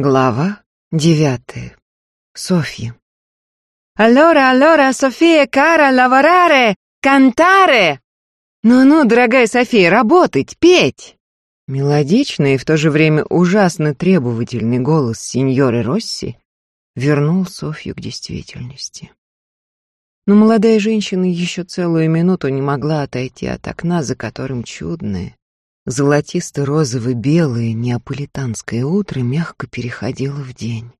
Глава девятая. Софья. «Allora, allora, София, кара, лавораре, кантаре!» «Ну-ну, дорогая София, работать, петь!» Мелодичный и в то же время ужасно требовательный голос сеньоры Росси вернул Софью к действительности. Но молодая женщина еще целую минуту не могла отойти от окна, за которым чудное, Золотисто-розово-белое неаполитанское утро мягко переходило в день.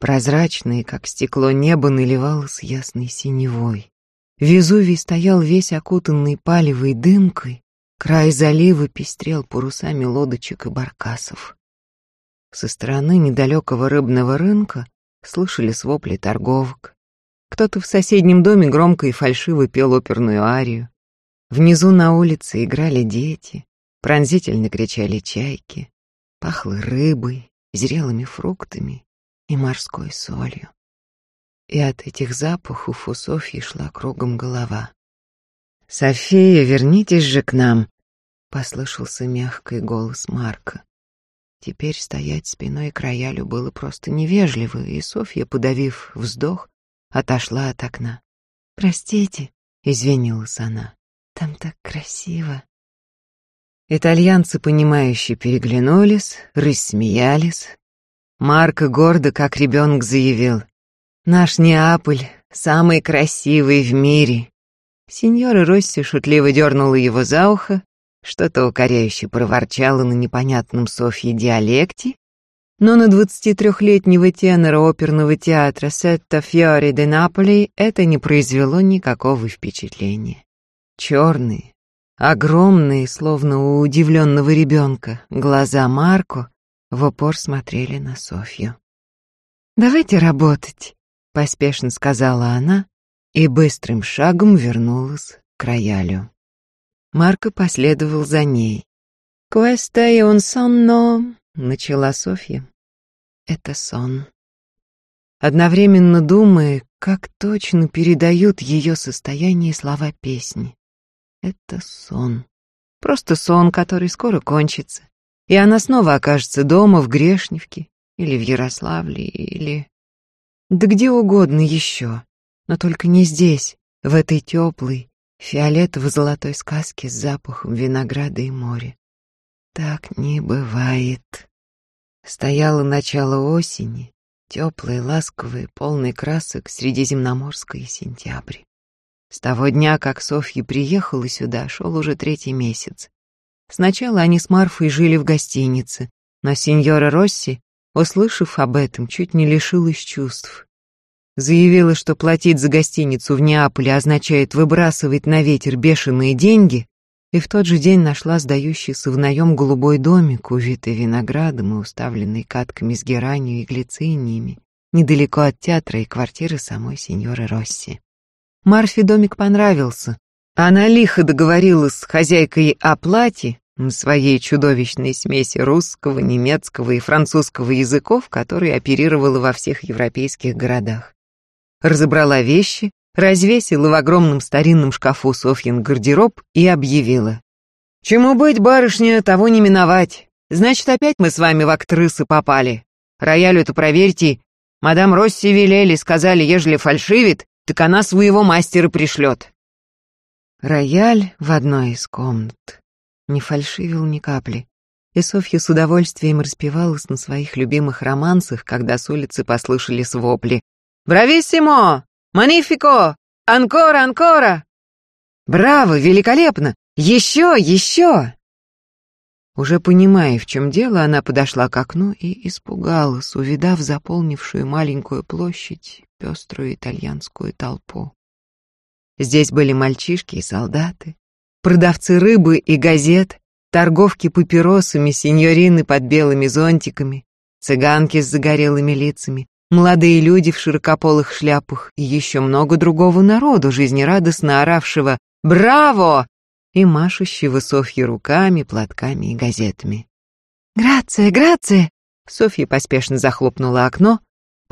Прозрачное, как стекло небо, наливалось ясной синевой. Везувий стоял весь окутанный палевой дымкой, край залива пестрел парусами лодочек и баркасов. Со стороны недалекого рыбного рынка слышали свопли торговок. Кто-то в соседнем доме громко и фальшиво пел оперную арию. Внизу на улице играли дети. Пронзительно кричали чайки, пахло рыбой, зрелыми фруктами и морской солью. И от этих запахов у Софьи шла кругом голова. «София, вернитесь же к нам!» — послышался мягкий голос Марка. Теперь стоять спиной к роялю было просто невежливо, и Софья, подавив вздох, отошла от окна. «Простите», — извинилась она, — «там так красиво». Итальянцы, понимающие, переглянулись, рассмеялись. Марко гордо, как ребенок, заявил. «Наш Неаполь самый красивый в мире». Сеньора Росси шутливо дернула его за ухо, что-то укоряюще проворчала на непонятном Софье диалекте, но на 23-летнего тенора оперного театра Сетта Фьори де Наполи это не произвело никакого впечатления. Черные, Огромные, словно у удивленного ребенка, глаза Марко в упор смотрели на Софью. «Давайте работать», — поспешно сказала она и быстрым шагом вернулась к роялю. Марко последовал за ней. «Questa è un sonno», — начала Софья. «Это сон». Одновременно думая, как точно передают ее состояние слова песни. Это сон. Просто сон, который скоро кончится. И она снова окажется дома, в Грешневке, или в Ярославле, или... Да где угодно еще. Но только не здесь, в этой теплой, фиолетово-золотой сказке с запахом винограда и моря. Так не бывает. Стояло начало осени, теплое, ласковое, полный красок средиземноморской сентябрь. С того дня, как Софья приехала сюда, шел уже третий месяц. Сначала они с Марфой жили в гостинице, но сеньора Росси, услышав об этом, чуть не лишилась чувств. Заявила, что платить за гостиницу в Неаполе означает выбрасывать на ветер бешеные деньги, и в тот же день нашла сдающийся в наем голубой домик, увитый виноградом и уставленный катками с геранью и глициниями, недалеко от театра и квартиры самой сеньоры Росси. Марфе домик понравился. Она лихо договорилась с хозяйкой о плате, своей чудовищной смеси русского, немецкого и французского языков, которые оперировала во всех европейских городах. Разобрала вещи, развесила в огромном старинном шкафу Софьин гардероб и объявила. «Чему быть, барышня, того не миновать. Значит, опять мы с вами в актрысы попали. Роялю-то проверьте. Мадам Росси велели, сказали, ежели фальшивит, так она своего мастера пришлет. Рояль в одной из комнат не фальшивил ни капли, и Софья с удовольствием распевалась на своих любимых романсах, когда с улицы послышались вопли. «Брависсимо! Манифико! Анкора, анкора!» «Браво! Великолепно! Еще, еще!» Уже понимая, в чем дело, она подошла к окну и испугалась, увидав заполнившую маленькую площадь пеструю итальянскую толпу. Здесь были мальчишки и солдаты, продавцы рыбы и газет, торговки папиросами, сеньорины под белыми зонтиками, цыганки с загорелыми лицами, молодые люди в широкополых шляпах и еще много другого народу, жизнерадостно оравшего «Браво!» и машущего Софьи руками, платками и газетами. «Грация, грация!» Софья поспешно захлопнула окно,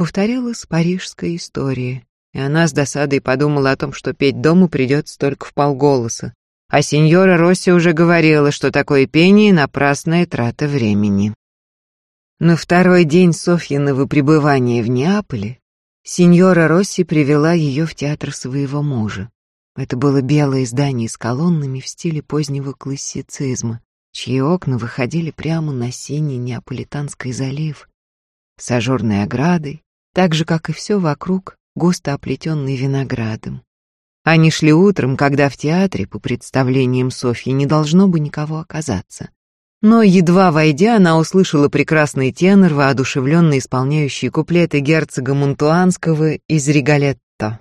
повторялась парижская история, и она с досадой подумала о том, что петь дома придется только в полголоса. А сеньора Росси уже говорила, что такое пение — напрасная трата времени. На второй день Софьиного пребывания в Неаполе сеньора Росси привела ее в театр своего мужа. Это было белое здание с колоннами в стиле позднего классицизма, чьи окна выходили прямо на синий Неаполитанский залив с ажурной оградой, так же, как и все вокруг, густо оплетенный виноградом. Они шли утром, когда в театре, по представлениям Софьи, не должно бы никого оказаться. Но, едва войдя, она услышала прекрасный тенор, воодушевленно исполняющий куплеты герцога Монтуанского из Ригалетто.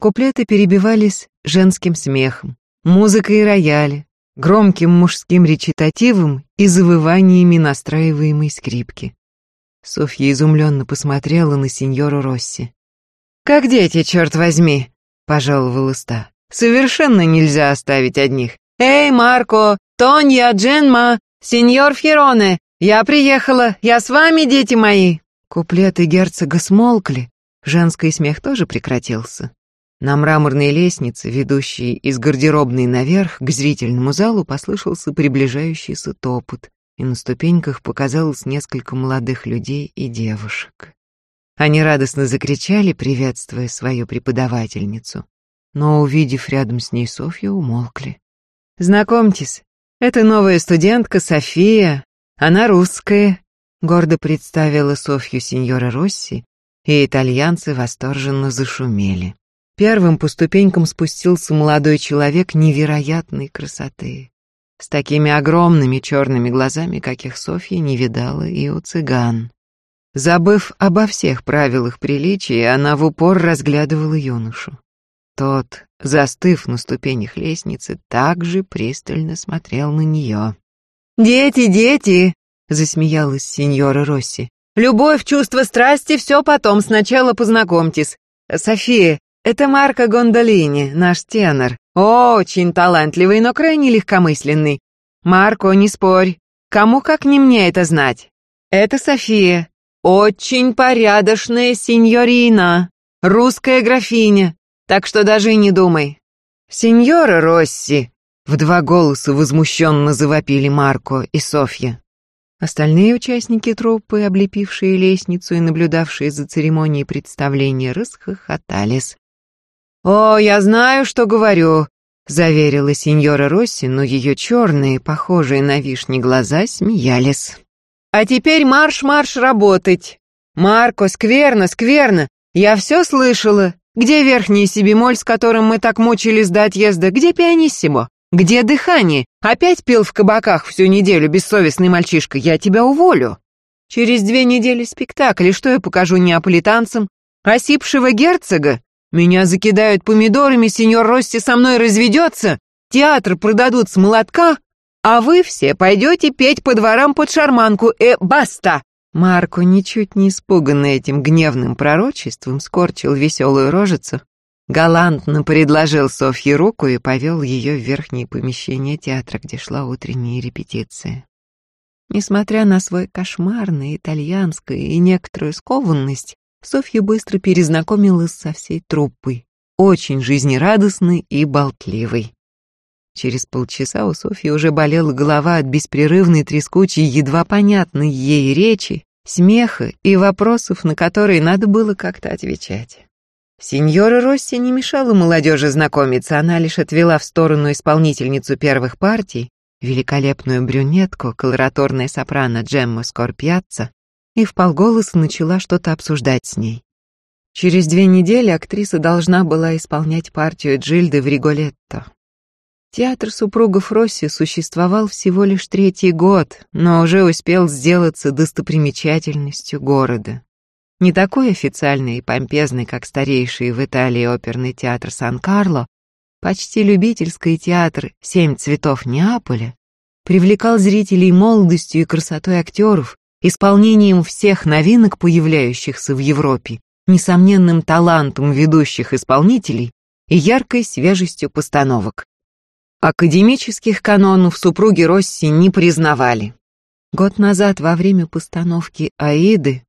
Куплеты перебивались женским смехом, музыкой рояля, громким мужским речитативом и завываниями настраиваемой скрипки. Софья изумленно посмотрела на сеньору Росси. «Как дети, черт возьми!» — пожаловала Ста. «Совершенно нельзя оставить одних. Эй, Марко, Тонья, Дженма, сеньор Фьероне, я приехала, я с вами, дети мои!» Куплеты герцога смолкли, женский смех тоже прекратился. На мраморной лестнице, ведущей из гардеробной наверх к зрительному залу, послышался приближающийся топот и на ступеньках показалось несколько молодых людей и девушек. Они радостно закричали, приветствуя свою преподавательницу, но, увидев рядом с ней Софью, умолкли. «Знакомьтесь, это новая студентка София, она русская», гордо представила Софью сеньора Росси, и итальянцы восторженно зашумели. Первым по ступенькам спустился молодой человек невероятной красоты с такими огромными черными глазами, каких Софья не видала и у цыган. Забыв обо всех правилах приличия, она в упор разглядывала юношу. Тот, застыв на ступенях лестницы, также пристально смотрел на нее. «Дети, дети!» — засмеялась сеньора Росси. «Любовь, чувство, страсти — все потом, сначала познакомьтесь. София, это Марко Гондолини, наш тенор. Очень талантливый, но крайне легкомысленный. Марко, не спорь. Кому как не мне это знать? Это София. Очень порядочная сеньорина. Русская графиня. Так что даже и не думай. Сеньора Росси. В два голоса возмущенно завопили Марко и Софья. Остальные участники труппы, облепившие лестницу и наблюдавшие за церемонией представления, расхохотались. «О, я знаю, что говорю», — заверила сеньора Росси, но ее черные, похожие на вишни глаза, смеялись. «А теперь марш-марш работать! Марко, скверно, скверно! Я все слышала! Где верхний си-бемоль, с которым мы так мучились до отъезда? Где пианиссимо? Где дыхание? Опять пил в кабаках всю неделю, бессовестный мальчишка, я тебя уволю!» Через две недели спектакль, что я покажу неаполитанцам? Осипшего герцога? Меня закидают помидорами, сеньор Росси со мной разведется, театр продадут с молотка, а вы все пойдете петь по дворам под шарманку, э, баста!» Марко, ничуть не испуганный этим гневным пророчеством, скорчил веселую рожицу, галантно предложил Софье руку и повел ее в верхнее помещение театра, где шла утренняя репетиция. Несмотря на свой кошмарный итальянское и некоторую скованность, Софья быстро перезнакомилась со всей труппой, очень жизнерадостной и болтливой. Через полчаса у Софьи уже болела голова от беспрерывной трескучей, едва понятной ей речи, смеха и вопросов, на которые надо было как-то отвечать. Сеньора Росси не мешала молодежи знакомиться, она лишь отвела в сторону исполнительницу первых партий, великолепную брюнетку, колораторная сопрано Джемма Скорпьяцца, и вполголоса начала что-то обсуждать с ней. Через две недели актриса должна была исполнять партию Джильды в Риголетто. Театр супругов Росси существовал всего лишь третий год, но уже успел сделаться достопримечательностью города. Не такой официальный и помпезный, как старейший в Италии оперный театр Сан-Карло, почти любительский театр «Семь цветов Неаполя» привлекал зрителей молодостью и красотой актеров, исполнением всех новинок, появляющихся в Европе, несомненным талантом ведущих исполнителей и яркой свежестью постановок. Академических канонов супруги Росси не признавали. Год назад во время постановки «Аиды»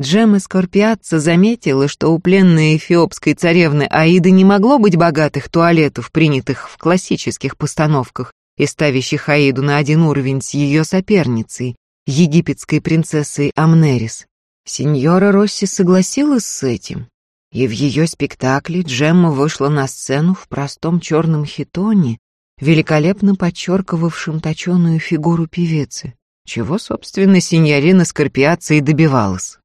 Джема Скорпиатца заметила, что у пленной эфиопской царевны Аиды не могло быть богатых туалетов, принятых в классических постановках и ставящих Аиду на один уровень с ее соперницей, египетской принцессой Амнерис, сеньора Росси согласилась с этим, и в ее спектакле Джемма вышла на сцену в простом черном хитоне, великолепно подчеркивавшем точеную фигуру певицы, чего, собственно, сеньорина Скорпиация и добивалась.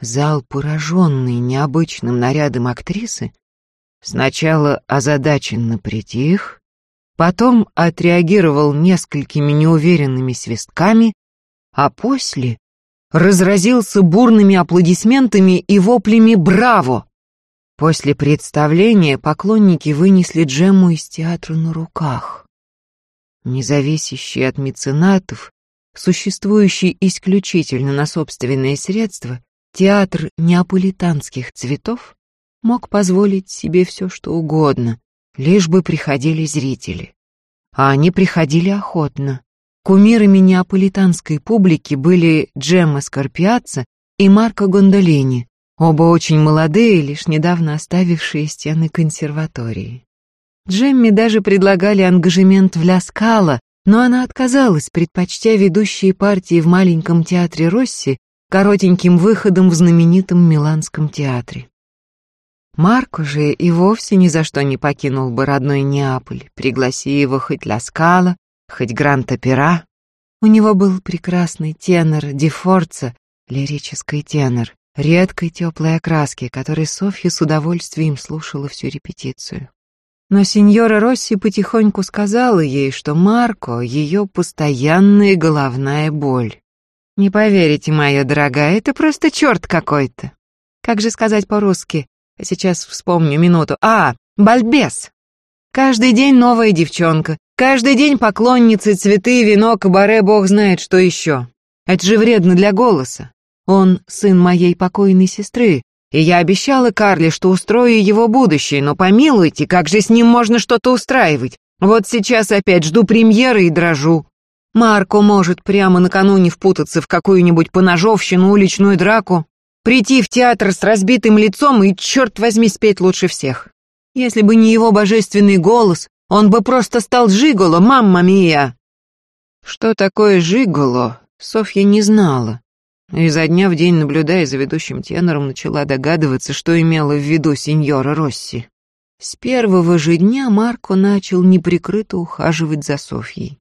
Зал, пораженный необычным нарядом актрисы, сначала озадаченно притих, потом отреагировал несколькими неуверенными свистками, а после разразился бурными аплодисментами и воплями «Браво!». После представления поклонники вынесли Джему из театра на руках. Независящий от меценатов, существующий исключительно на собственные средства, театр неаполитанских цветов мог позволить себе все, что угодно, лишь бы приходили зрители. А они приходили охотно. Кумирами неаполитанской публики были Джемма Скорпиаца и Марко Гондолини, оба очень молодые, лишь недавно оставившие стены консерватории. Джемме даже предлагали ангажемент в Ля Скала, но она отказалась, предпочтя ведущие партии в маленьком театре Росси коротеньким выходом в знаменитом Миланском театре. Марко же и вовсе ни за что не покинул бы родной Неаполь, пригласи его хоть Ля Скала, хоть Гранд-Опера. У него был прекрасный тенор Ди Форца, лирический тенор, редкой теплой окраски, который Софья с удовольствием слушала всю репетицию. Но сеньора Росси потихоньку сказала ей, что Марко — ее постоянная головная боль. «Не поверите, моя дорогая, это просто черт какой-то. Как же сказать по-русски? Сейчас вспомню минуту. А, бальбес! Каждый день новая девчонка, каждый день поклонницы, цветы, вино, кабаре, бог знает что еще. Это же вредно для голоса. Он сын моей покойной сестры, и я обещала Карле, что устрою его будущее, но помилуйте, как же с ним можно что-то устраивать? Вот сейчас опять жду премьеры и дрожу. Марко может прямо накануне впутаться в какую-нибудь поножовщину, уличную драку, прийти в театр с разбитым лицом и, черт возьми, спеть лучше всех. Если бы не его божественный голос, он бы просто стал жиголо, мамма мия. Что такое жиголо, Софья не знала. И изо дня в день, наблюдая за ведущим тенором, начала догадываться, что имела в виду сеньора Росси. С первого же дня Марко начал неприкрыто ухаживать за Софьей.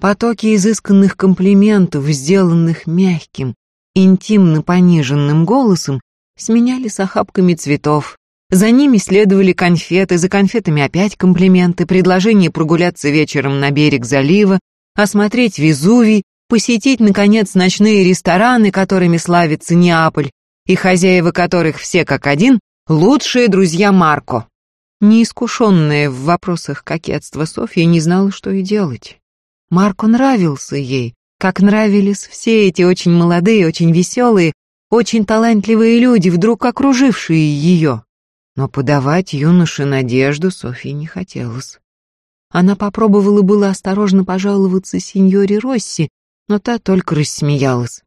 Потоки изысканных комплиментов, сделанных мягким, интимно пониженным голосом, сменялись охапками цветов. За ними следовали конфеты, за конфетами опять комплименты, предложение прогуляться вечером на берег залива, осмотреть Везувий, посетить, наконец, ночные рестораны, которыми славится Неаполь, и хозяева которых все как один — лучшие друзья Марко. Неискушенная в вопросах кокетства Софья не знала, что и делать. Марко нравился ей, как нравились все эти очень молодые, очень веселые, очень талантливые люди, вдруг окружившие ее. Но подавать юноше надежду Софье не хотелось. Она попробовала было осторожно пожаловаться сеньоре Росси, но та только рассмеялась.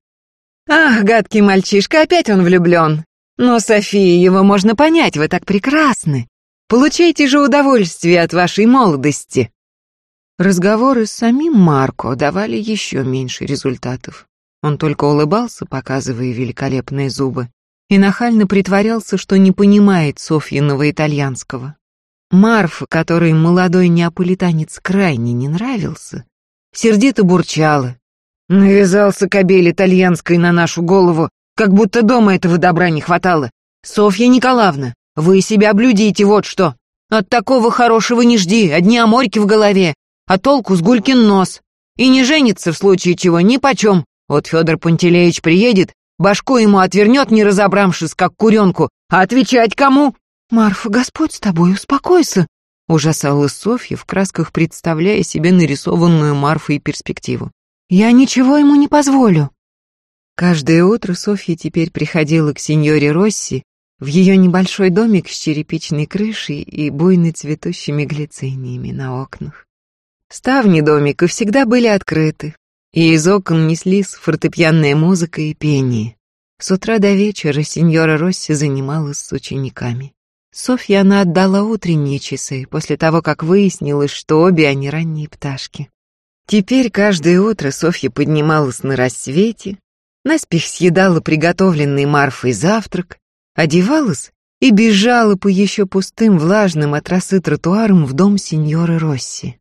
«Ах, гадкий мальчишка, опять он влюблен. Но, София, его можно понять, вы так прекрасны. Получайте же удовольствие от вашей молодости». Разговоры с самим Марко давали еще меньше результатов. Он только улыбался, показывая великолепные зубы, и нахально притворялся, что не понимает Софьиного итальянского. Марф, которой молодой неаполитанец крайне не нравился, сердито бурчала, Навязался кобель итальянской на нашу голову, как будто дома этого добра не хватало. Софья Николаевна, вы себя блюдите, вот что. От такого хорошего не жди, одни аморьки в голове, а толку с гулькин нос. И не женится в случае чего ни почем. Вот Федор Пантелеич приедет, башку ему отвернет, не разобравшись, как куренку, а отвечать кому? Марфа, Господь с тобой, успокойся, ужасалась Софья в красках, представляя себе нарисованную Марфой перспективу. Я ничего ему не позволю. Каждое утро Софья теперь приходила к сеньоре Росси в ее небольшой домик с черепичной крышей и буйно цветущими глициниями на окнах. Ставни домика всегда были открыты, и из окон неслись фортепианная музыка и пение. С утра до вечера сеньора Росси занималась с учениками. Софья она отдала утренние часы, после того, как выяснилось, что обе они ранние пташки. Теперь каждое утро Софья поднималась на рассвете, наспех съедала приготовленный Марфой завтрак, одевалась и бежала по еще пустым, влажным от росы тротуарам в дом сеньоры Росси.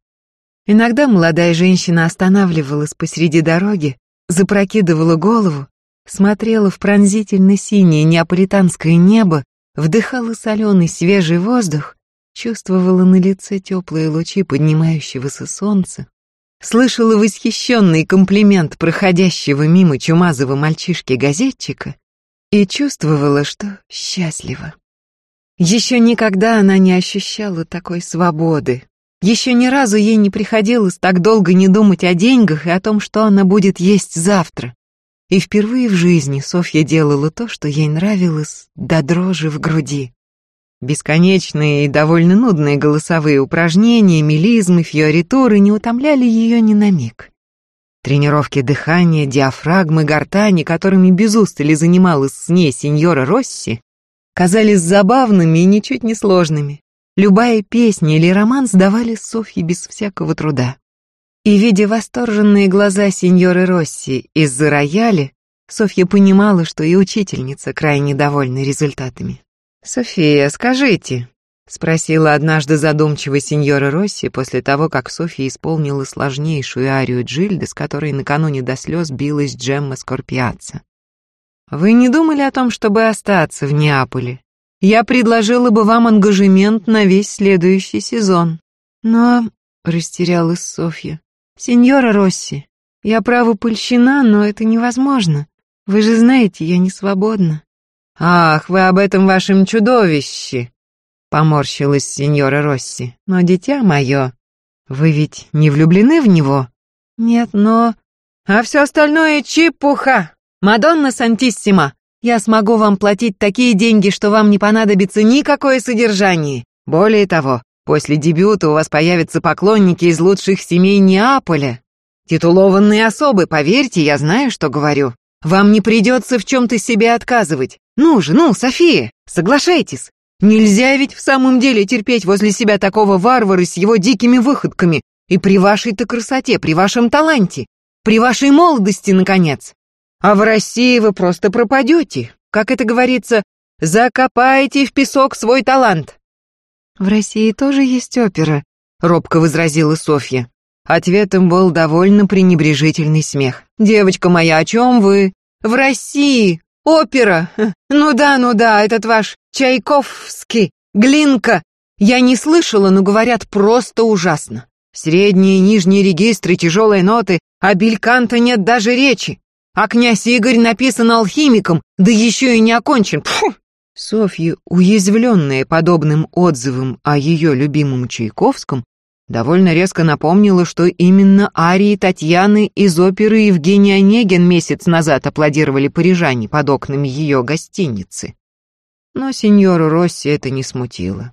Иногда молодая женщина останавливалась посреди дороги, запрокидывала голову, смотрела в пронзительно синее неаполитанское небо, вдыхала соленый свежий воздух, чувствовала на лице теплые лучи поднимающегося солнца, слышала восхищенный комплимент проходящего мимо чумазого мальчишки-газетчика и чувствовала, что счастлива. Еще никогда она не ощущала такой свободы. Еще ни разу ей не приходилось так долго не думать о деньгах и о том, что она будет есть завтра. И впервые в жизни Софья делала то, что ей нравилось до дрожи в груди. Бесконечные и довольно нудные голосовые упражнения, мелизмы, фиоритуры не утомляли ее ни на миг. Тренировки дыхания, диафрагмы, гортани, которыми без устали занималась с ней сеньора Росси, казались забавными и ничуть не сложными. Любая песня или роман сдавали Софье без всякого труда. И, видя восторженные глаза сеньоры Росси из-за рояля, Софья понимала, что и учительница крайне довольна результатами. «София, скажите», — спросила однажды задумчиво сеньора Росси после того, как Софья исполнила сложнейшую арию Джильды, с которой накануне до слез билась Джемма Скорпиаца. «Вы не думали о том, чтобы остаться в Неаполе? Я предложила бы вам ангажемент на весь следующий сезон». «Но...» — растерялась Софья. «Сеньора Росси, я право польщена, но это невозможно. Вы же знаете, я не свободна». «Ах, вы об этом вашем чудовище!» Поморщилась сеньора Росси. «Но, дитя мое, вы ведь не влюблены в него?» «Нет, но...» «А все остальное чепуха! Мадонна Сантиссима, я смогу вам платить такие деньги, что вам не понадобится никакое содержание. Более того, после дебюта у вас появятся поклонники из лучших семей Неаполя. Титулованные особы, поверьте, я знаю, что говорю. Вам не придется в чем-то себе отказывать. Ну же, ну, София, соглашайтесь. Нельзя ведь в самом деле терпеть возле себя такого варвара с его дикими выходками. И при вашей-то красоте, при вашем таланте, при вашей молодости, наконец. А в России вы просто пропадете. Как это говорится, закопаете в песок свой талант. В России тоже есть опера, робко возразила Софья. Ответом был довольно пренебрежительный смех. «Девочка моя, о чем вы?» «В России! Опера! Ну да, ну да, этот ваш Чайковский, Глинка! Я не слышала, но говорят просто ужасно. Средние и нижние регистры, тяжелые ноты, а бельканта нет даже речи. А князь Игорь написан алхимиком, да еще и не окончен. Фу!» Софья, уязвленная подобным отзывом о ее любимом Чайковском, довольно резко напомнила, что именно арии Татьяны из оперы Евгения Онегин месяц назад аплодировали парижане под окнами ее гостиницы. Но сеньору Росси это не смутило.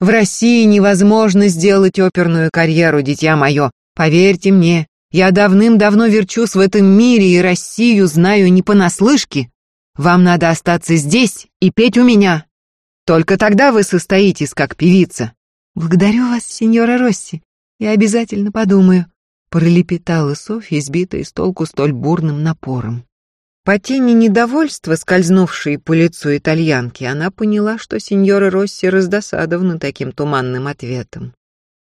«В России невозможно сделать оперную карьеру, дитя мое, поверьте мне, я давным-давно верчусь в этом мире и Россию знаю не понаслышке. Вам надо остаться здесь и петь у меня. Только тогда вы состоитесь как певица, «Благодарю вас, сеньора Росси. Я обязательно подумаю», — пролепетала Софья, сбитая с толку столь бурным напором. По тени недовольства, скользнувшей по лицу итальянки, она поняла, что сеньора Росси раздосадована таким туманным ответом.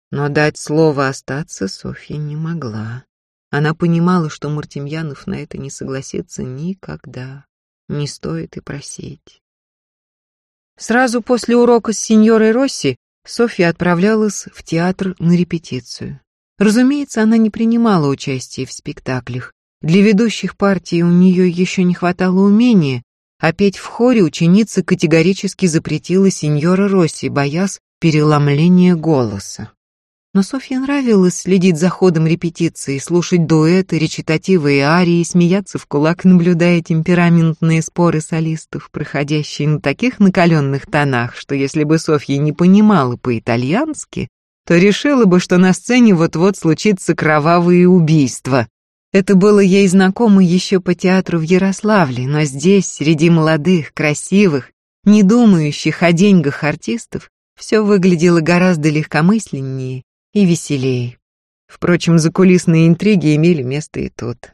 Но дать слово остаться Софья не могла. Она понимала, что Мартемьянов на это не согласится никогда. Не стоит и просить. Сразу после урока с сеньорой Росси Софья отправлялась в театр на репетицию. Разумеется, она не принимала участия в спектаклях. Для ведущих партий у нее еще не хватало умения, а петь в хоре ученица категорически запретила сеньора Росси, боясь переломления голоса. Но Софье нравилось следить за ходом репетиции, слушать дуэты, речитативы и арии, смеяться в кулак, наблюдая темпераментные споры солистов, проходящие на таких накаленных тонах, что если бы Софья не понимала по-итальянски, то решила бы, что на сцене вот-вот случится кровавое убийство. Это было ей знакомо еще по театру в Ярославле, но здесь, среди молодых, красивых, не думающих о деньгах артистов, все выглядело гораздо легкомысленнее и веселее. Впрочем, закулисные интриги имели место и тут.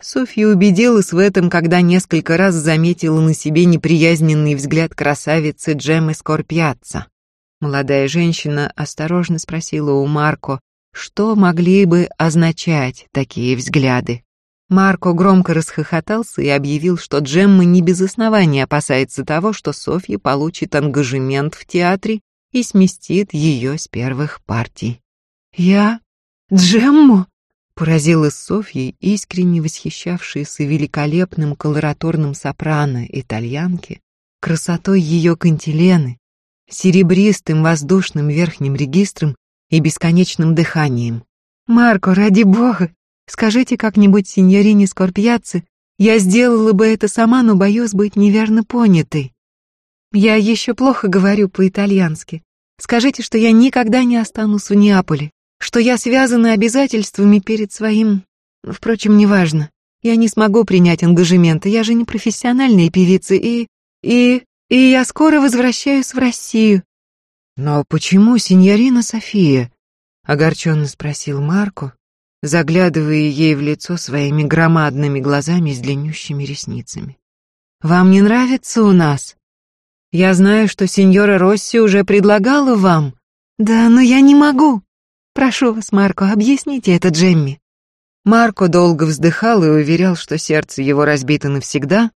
Софья убедилась в этом, когда несколько раз заметила на себе неприязненный взгляд красавицы Джеммы Скорпьяца. Молодая женщина осторожно спросила у Марко, что могли бы означать такие взгляды. Марко громко расхохотался и объявил, что Джемма не без основания опасается того, что Софья получит ангажемент в театре и сместит ее с первых партий. «Я? Джемму?» — поразилась Софья, искренне восхищавшаяся великолепным колораторным сопрано итальянки, красотой ее кантилены, серебристым воздушным верхним регистром и бесконечным дыханием. «Марко, ради бога, скажите как-нибудь сеньорине Скорпьяце, я сделала бы это сама, но боюсь быть неверно понятой. Я еще плохо говорю по-итальянски. Скажите, что я никогда не останусь в Неаполе, что я связана обязательствами перед своим... Впрочем, неважно. Я не смогу принять ангажементы, я же не профессиональная певица, и... и... и я скоро возвращаюсь в Россию. «Но почему сеньорина София?» — огорченно спросил Марко, заглядывая ей в лицо своими громадными глазами с длиннющими ресницами. «Вам не нравится у нас? Я знаю, что сеньора Росси уже предлагала вам». «Да, но я не могу. Прошу вас, Марко, объясните это Джемми». Марко долго вздыхал и уверял, что сердце его разбито навсегда,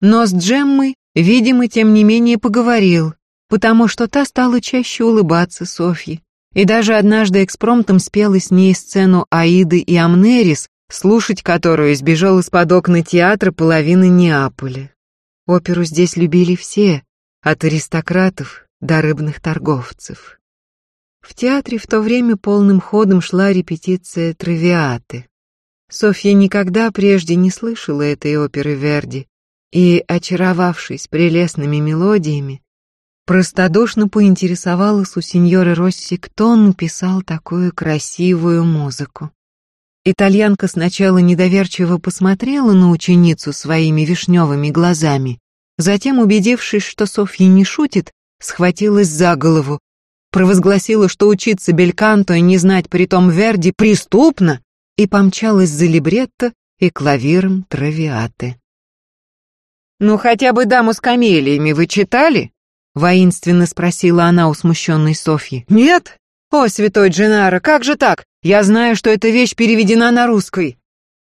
но с Джеммой, видимо, тем не менее поговорил, потому что та стала чаще улыбаться Софье. И даже однажды экспромтом спела с ней сцену Аиды и Амнерис, слушать которую сбежал из-под окна театра половины Неаполя. Оперу здесь любили все, от аристократов до рыбных торговцев. В театре в то время полным ходом шла репетиция «Травиаты». Софья никогда прежде не слышала этой оперы Верди, и, очаровавшись прелестными мелодиями, Простодушно поинтересовалась у сеньоры Росси, кто написал такую красивую музыку. Итальянка сначала недоверчиво посмотрела на ученицу своими вишневыми глазами, затем, убедившись, что Софья не шутит, схватилась за голову, провозгласила, что учиться бельканто и не знать притом Верди преступно, и помчалась за либретто и клавиром травиаты. «Ну хотя бы даму с камелиями вы читали?» Воинственно спросила она у смущенной Софьи. «Нет? О, святой Дженаро, как же так? Я знаю, что эта вещь переведена на русский».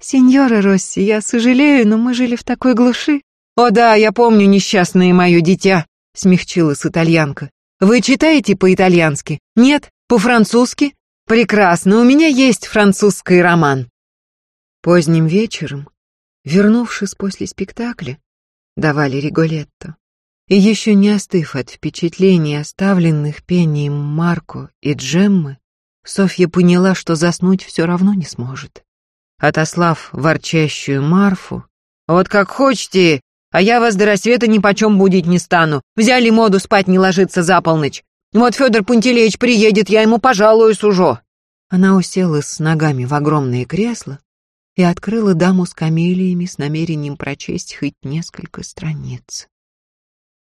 «Сеньора Росси, я сожалею, но мы жили в такой глуши». «О да, я помню несчастное мое дитя», — смягчилась итальянка. «Вы читаете по-итальянски? Нет? По-французски? Прекрасно, у меня есть французский роман». Поздним вечером, вернувшись после спектакля, давали Риголетто. И еще не остыв от впечатлений, оставленных пением Марко и Джеммы, Софья поняла, что заснуть все равно не сможет. Отослав ворчащую Марфу, «Вот как хочете, а я вас до рассвета ни почем будить не стану. Взяли моду спать не ложиться за полночь. Вот Федор Пантелеич приедет, я ему пожалуюсь уже». Она уселась с ногами в огромное кресло и открыла даму с камелиями с намерением прочесть хоть несколько страниц.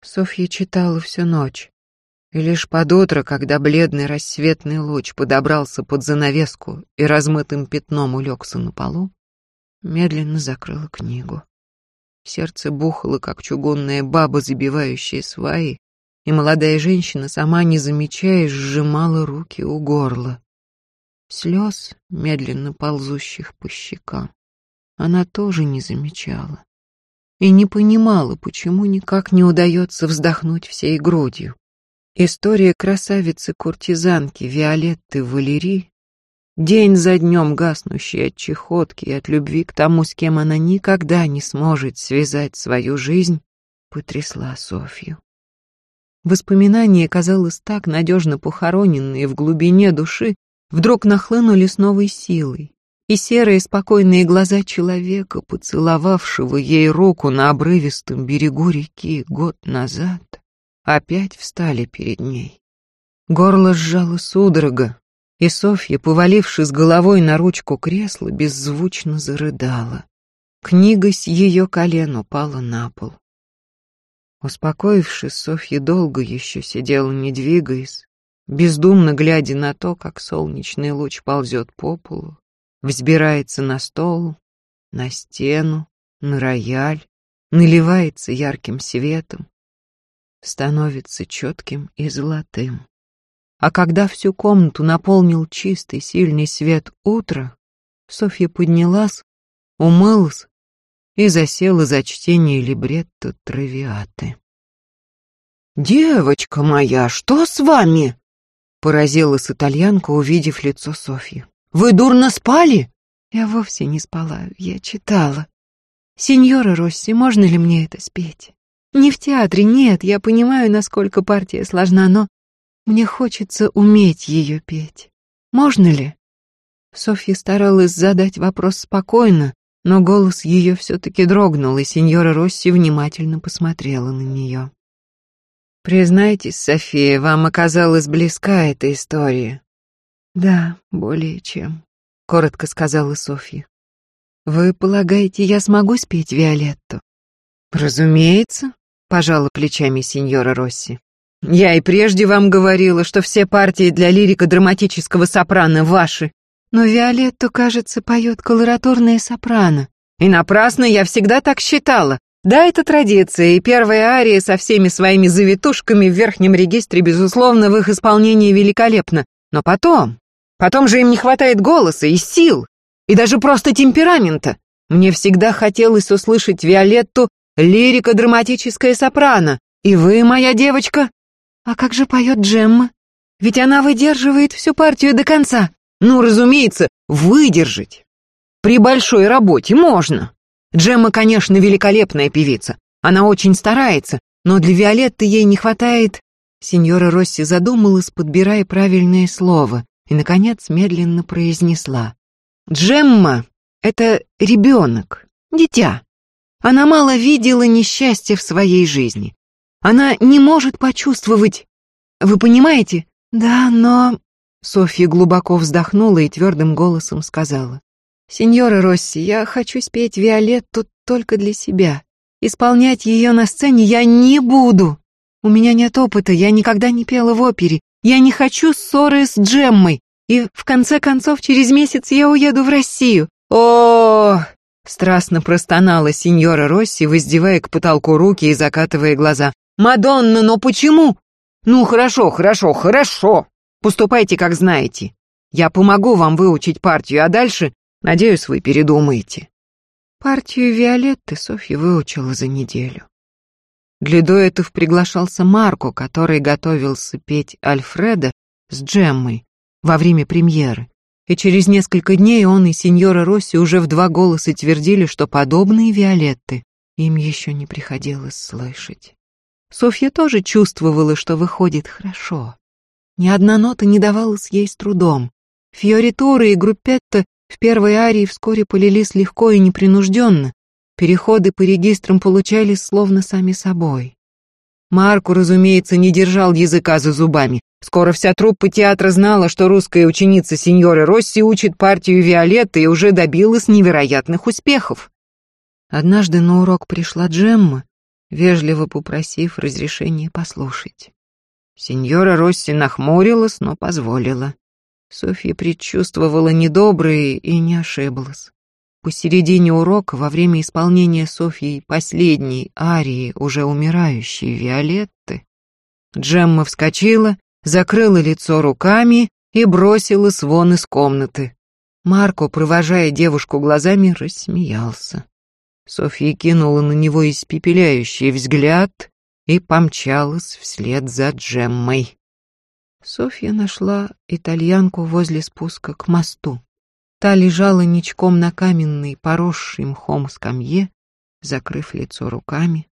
Софья читала всю ночь. И лишь под утро, когда бледный рассветный луч подобрался под занавеску и размытым пятном улегся на полу, медленно закрыла книгу. Сердце бухало, как чугунная баба, забивающая сваи, и молодая женщина, сама не замечая, сжимала руки у горла. Слез, медленно ползущих по щекам, она тоже не замечала и не понимала, почему никак не удается вздохнуть всей грудью. История красавицы-куртизанки Виолетты Валери, день за днем гаснущей от чехотки и от любви к тому, с кем она никогда не сможет связать свою жизнь, потрясла Софью. Воспоминания, казалось, так надежно похороненные в глубине души, вдруг нахлынули с новой силой и серые спокойные глаза человека, поцеловавшего ей руку на обрывистом берегу реки год назад, опять встали перед ней. Горло сжало судорога, и Софья, повалившись головой на ручку кресла, беззвучно зарыдала. Книга с ее колен упала на пол. Успокоившись, Софья долго еще сидела, не двигаясь, бездумно глядя на то, как солнечный луч ползет по полу, взбирается на стол, на стену, на рояль, наливается ярким светом, становится четким и золотым. А когда всю комнату наполнил чистый, сильный свет утра, Софья поднялась, умылась и засела за чтение либретто травиаты. «Девочка моя, что с вами?» — поразилась итальянка, увидев лицо Софьи. «Вы дурно спали?» «Я вовсе не спала, я читала. Сеньора Росси, можно ли мне это спеть?» «Не в театре, нет, я понимаю, насколько партия сложна, но мне хочется уметь ее петь. Можно ли?» Софья старалась задать вопрос спокойно, но голос ее все-таки дрогнул, и сеньора Росси внимательно посмотрела на нее. «Признайтесь, София, вам оказалась близка эта история?» «Да, более чем», — коротко сказала Софья. «Вы полагаете, я смогу спеть Виолетту?» «Разумеется», — пожала плечами сеньора Росси. «Я и прежде вам говорила, что все партии для лирико-драматического сопрано ваши. Но Виолетту, кажется, поет колоратурная сопрано. И напрасно я всегда так считала. Да, это традиция, и первая ария со всеми своими завитушками в верхнем регистре, безусловно, в их исполнении великолепна. Но потом... Потом же им не хватает голоса и сил, и даже просто темперамента. Мне всегда хотелось услышать Виолетту лирико-драматическое сопрано. И вы, моя девочка... А как же поет Джемма? Ведь она выдерживает всю партию до конца. Ну, разумеется, выдержать. При большой работе можно. Джемма, конечно, великолепная певица. Она очень старается, но для Виолетты ей не хватает... Сеньора Росси задумалась, подбирая правильное слово, и, наконец, медленно произнесла. Джемма — это ребенок, дитя. Она мало видела несчастья в своей жизни. Она не может почувствовать... Вы понимаете? Да, но... Софья глубоко вздохнула и твердым голосом сказала. «Сеньора Росси, я хочу спеть Виолетту только для себя. Исполнять ее на сцене я не буду. У меня нет опыта, я никогда не пела в опере. Я не хочу ссоры с Джеммой. И, в конце концов, через месяц я уеду в Россию. О, страстно простонала сеньора Росси, воздевая к потолку руки и закатывая глаза. «Мадонна, но почему?» «Ну, хорошо, хорошо, хорошо!» Поступайте, как знаете. Я помогу вам выучить партию, а дальше, надеюсь, вы передумаете». Партию Виолетты Софья выучила за неделю. Для дуэтов приглашался Марко, который готовился петь Альфреда с Джеммой во время премьеры. И через несколько дней он и сеньора Росси уже в два голоса твердили, что подобные Виолетты им еще не приходилось слышать. Софья тоже чувствовала, что выходит хорошо. Ни одна нота не давалась ей с трудом. Фьоритура и группетта в первой арии вскоре полились легко и непринужденно. Переходы по регистрам получались словно сами собой. Марку, разумеется, не держал языка за зубами. Скоро вся труппа театра знала, что русская ученица сеньоры Росси учит партию Виолетты и уже добилась невероятных успехов. Однажды на урок пришла Джемма, вежливо попросив разрешения послушать. Сеньора Росси нахмурилась, но позволила. Софья предчувствовала недоброе и не ошиблась. Посередине урока, во время исполнения Софьей последней арии уже умирающей Виолетты, Джемма вскочила, закрыла лицо руками и бросилась вон из комнаты. Марко, провожая девушку глазами, рассмеялся. Софья кинула на него испепеляющий взгляд и помчалась вслед за Джеммой. Софья нашла итальянку возле спуска к мосту. Та лежала ничком на каменной, поросшей мхом скамье, закрыв лицо руками,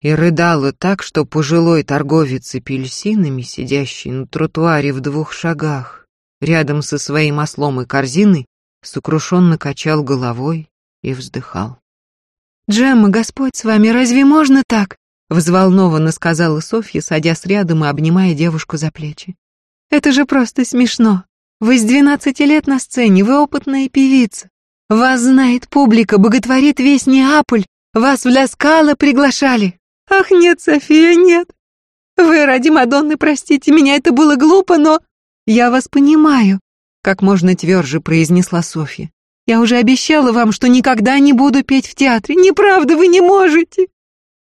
и рыдала так, что пожилой торговец апельсинами, сидящий на тротуаре в двух шагах, рядом со своим ослом и корзиной, сокрушенно качал головой и вздыхал. «Джемма, Господь с вами, разве можно так? Взволнованно сказала Софья, садясь рядом и обнимая девушку за плечи. «Это же просто смешно. Вы с двенадцати лет на сцене, вы опытная певица. Вас знает публика, боготворит весь Неаполь. Вас в Ля Скала приглашали. Ах, нет, София, нет. Вы ради Мадонны простите меня, это было глупо, но... Я вас понимаю, как можно тверже произнесла Софья. Я уже обещала вам, что никогда не буду петь в театре. Неправда, вы не можете.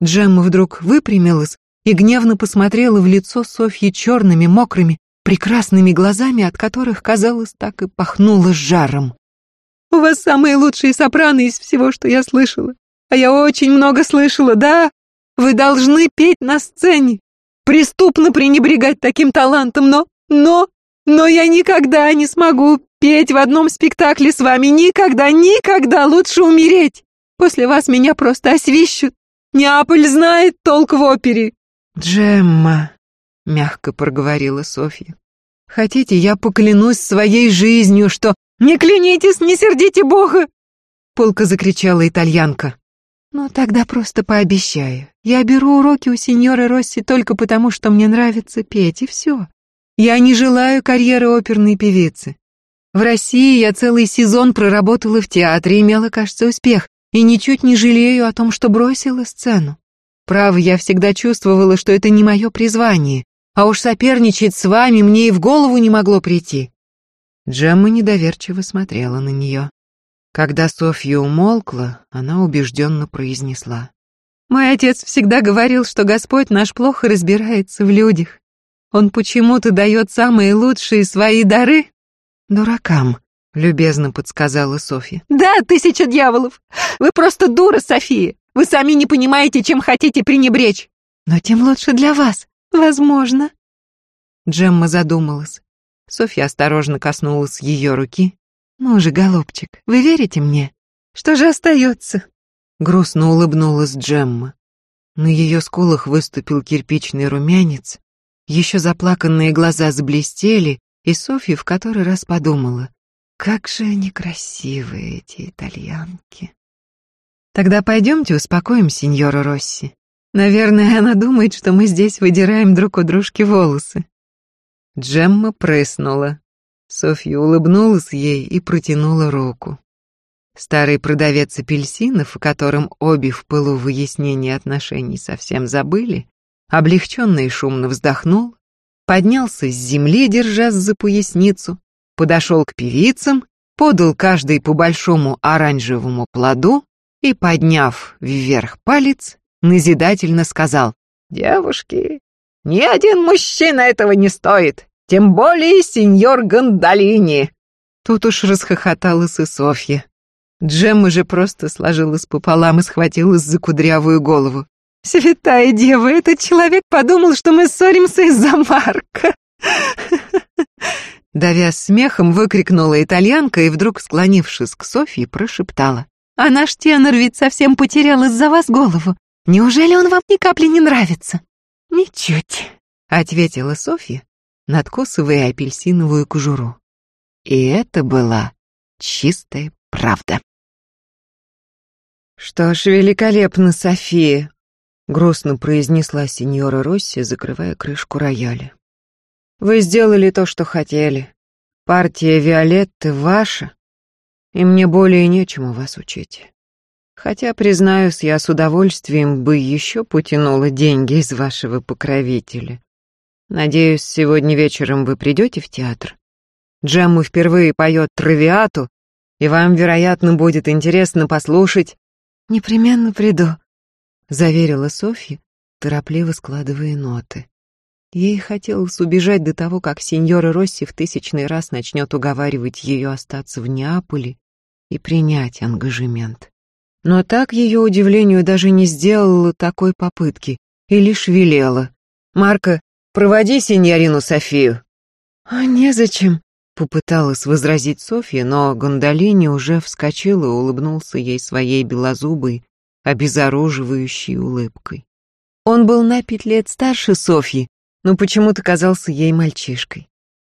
Джемма вдруг выпрямилась и гневно посмотрела в лицо Софьи черными, мокрыми, прекрасными глазами, от которых, казалось, так и пахнуло жаром. «У вас самые лучшие сопрано из всего, что я слышала. А я очень много слышала, да? Вы должны петь на сцене. Преступно пренебрегать таким талантом, но... Но... Но я никогда не смогу петь в одном спектакле с вами. Никогда, никогда лучше умереть. После вас меня просто освищут. Неаполь знает толк в опере». «Джемма», — мягко проговорила Софья. «Хотите, я поклянусь своей жизнью, что...» «Не клянитесь, не сердите Бога!» Полка закричала итальянка. «Ну, тогда просто пообещаю. Я беру уроки у сеньора Росси только потому, что мне нравится петь, и все. Я не желаю карьеры оперной певицы. В России я целый сезон проработала в театре, имела, кажется, успех, и ничуть не жалею о том, что бросила сцену. Право, я всегда чувствовала, что это не мое призвание, а уж соперничать с вами мне и в голову не могло прийти. Джемма недоверчиво смотрела на нее. Когда Софья умолкла, она убежденно произнесла. «Мой отец всегда говорил, что Господь наш плохо разбирается в людях. Он почему-то дает самые лучшие свои дары дуракам», — любезно подсказала Софья. «Да, тысяча дьяволов! Вы просто дура, София! Вы сами не понимаете, чем хотите пренебречь! Но тем лучше для вас, возможно!» Джемма задумалась. Софья осторожно коснулась ее руки «Ну же, голубчик, вы верите мне? Что же остается?» Грустно улыбнулась Джемма. На ее скулах выступил кирпичный румянец, еще заплаканные глаза заблестели, и Софья в который раз подумала, как же они красивые, эти итальянки. Тогда пойдемте успокоим сеньора Росси. Наверное, она думает, что мы здесь выдираем друг у дружки волосы. Джемма прыснула. Софья улыбнулась ей и протянула руку. Старый продавец апельсинов, о котором обе в пылу выяснения отношений совсем забыли, облегченно и шумно вздохнул, поднялся с земли, держась за поясницу, подошел к певицам, подал каждой по большому оранжевому плоду и, подняв вверх палец, назидательно сказал «Девушки, ни один мужчина этого не стоит. Тем более сеньор Гондолини!» Тут уж расхохоталась и Софья. Джемма же просто сложилась пополам и схватилась за кудрявую голову. «Святая дева, этот человек подумал, что мы ссоримся из-за Марка!» Давя смехом, выкрикнула итальянка и вдруг, склонившись к Софье, прошептала. «А наш тенор ведь совсем потерял из-за вас голову. Неужели он вам ни капли не нравится?» «Ничуть», — ответила Софья, надкусывая апельсиновую кожуру. И это была чистая правда. «Что ж, великолепно, София», — грустно произнесла сеньора Росси, закрывая крышку рояля. «Вы сделали то, что хотели. Партия Виолетты ваша, и мне более нечему вас учить. Хотя, признаюсь, я с удовольствием бы еще потянула деньги из вашего покровителя. Надеюсь, сегодня вечером вы придете в театр. Джемму впервые поет травиату, и вам, вероятно, будет интересно послушать. Непременно приду, заверила Софья, торопливо складывая ноты. Ей хотелось убежать до того, как сеньора Росси в тысячный раз начнет уговаривать ее остаться в Неаполе и принять ангажемент. Но так ее удивлению даже не сделала такой попытки и лишь велела. «Марка, Проводи сеньорину Софию». «А незачем», — попыталась возразить Софья, но Гондолини уже вскочил и улыбнулся ей своей белозубой, обезоруживающей улыбкой. Он был на пять лет старше Софьи, но почему-то казался ей мальчишкой.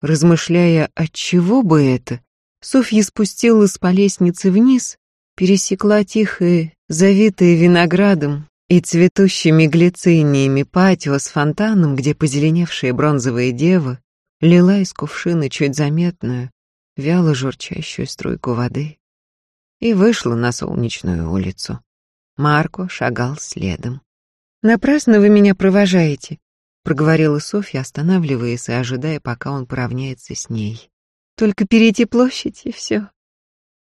Размышляя, от чего бы это, Софья спустилась по лестнице вниз, пересекла тихое, завитое виноградом, и цветущими глициниями патио с фонтаном, где позеленевшая бронзовая дева лила из кувшина чуть заметную, вяло журчащую струйку воды, и вышла на солнечную улицу. Марко шагал следом. «Напрасно вы меня провожаете. проговорила Софья, останавливаясь и ожидая, пока он поравняется с ней. «Только перейти площадь и все».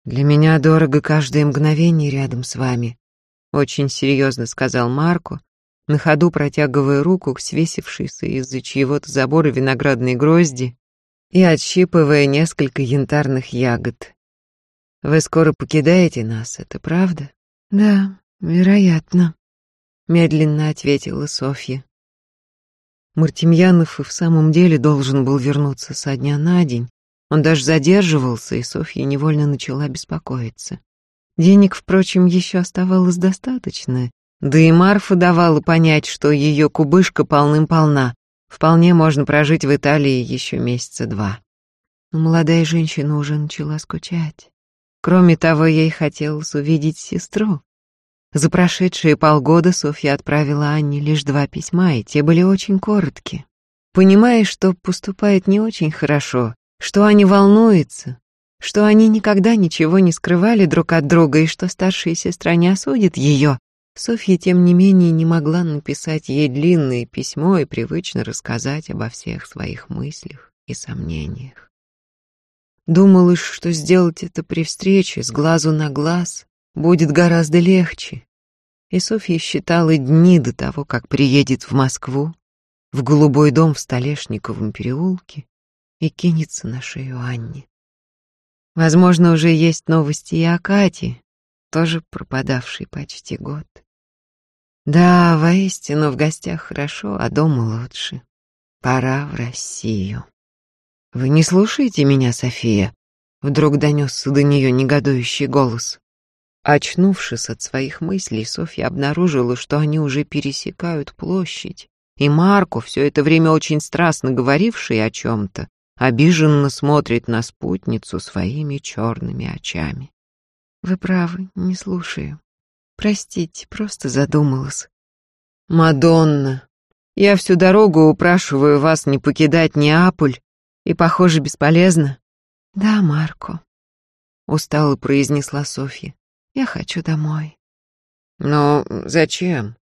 «Для меня дорого каждое мгновение рядом с вами», — очень серьезно сказал Марко, на ходу протягивая руку к свесившейся из-за чьего-то забора виноградной грозди и отщипывая несколько янтарных ягод. «Вы скоро покидаете нас, это правда?» «Да, вероятно», — медленно ответила Софья. Мартемьянов и в самом деле должен был вернуться со дня на день. Он даже задерживался, и Софья невольно начала беспокоиться. Денег, впрочем, еще оставалось достаточно, да и Марфа давала понять, что ее кубышка полным-полна. Вполне можно прожить в Италии еще месяца два. Но молодая женщина уже начала скучать. Кроме того, ей хотелось увидеть сестру. За прошедшие полгода Софья отправила Анне лишь два письма, и те были очень короткие. Понимая, что поступает не очень хорошо, что Аня волнуется, что они никогда ничего не скрывали друг от друга и что старшая сестра не осудит ее, Софья, тем не менее, не могла написать ей длинное письмо и привычно рассказать обо всех своих мыслях и сомнениях. Думалось, что сделать это при встрече с глазу на глаз будет гораздо легче. И Софья считала дни до того, как приедет в Москву, в голубой дом в Столешниковом переулке и кинется на шею Анне. Возможно, уже есть новости и о Кате, тоже пропадавшей почти год. Да, воистину, в гостях хорошо, а дома лучше. Пора в Россию. Вы не слушаете меня, София? Вдруг донесся до нее негодующий голос. Очнувшись от своих мыслей, Софья обнаружила, что они уже пересекают площадь, и Марко, все это время очень страстно говоривший о чем-то, обиженно смотрит на спутницу своими черными очами. «Вы правы, не слушаю. Простите, просто задумалась. Мадонна, я всю дорогу упрашиваю вас не покидать Неаполь, и, похоже, бесполезно. Да, Марко, устало произнесла Софья. Я хочу домой. Но зачем?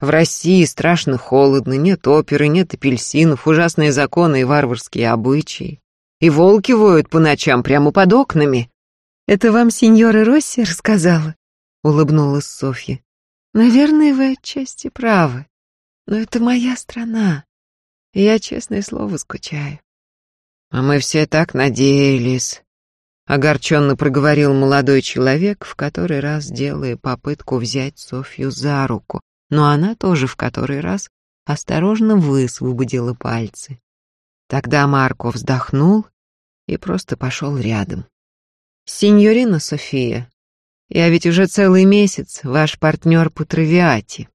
В России страшно холодно, нет оперы, нет апельсинов, ужасные законы и варварские обычаи. И волки воют по ночам прямо под окнами. Это вам сеньора Росси рассказала? — улыбнулась Софья. «Наверное, вы отчасти правы, но это моя страна, и я, честное слово, скучаю». «А мы все так надеялись», — огорченно проговорил молодой человек, в который раз делая попытку взять Софью за руку, но она тоже в который раз осторожно высвободила пальцы. Тогда Марко вздохнул и просто пошел рядом. «Синьорина София, я ведь уже целый месяц ваш партнер по травиате.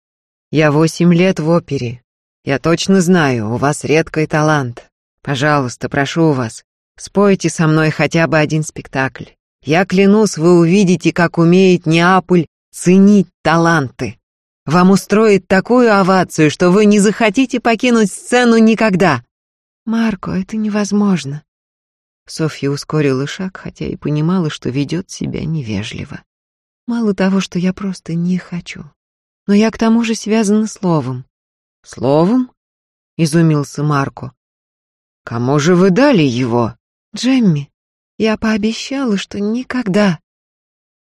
Я восемь лет в опере. Я точно знаю, у вас редкий талант. Пожалуйста, прошу вас, спойте со мной хотя бы один спектакль. Я клянусь, вы увидите, как умеет Неаполь ценить таланты. Вам устроит такую овацию, что вы не захотите покинуть сцену никогда. Марко, это невозможно. Софья ускорила шаг, хотя и понимала, что ведет себя невежливо. Мало того, что я просто не хочу. Но я к тому же связана словом. Словом? Изумился Марко. Кому же вы дали его? Джемми. Я пообещала, что никогда.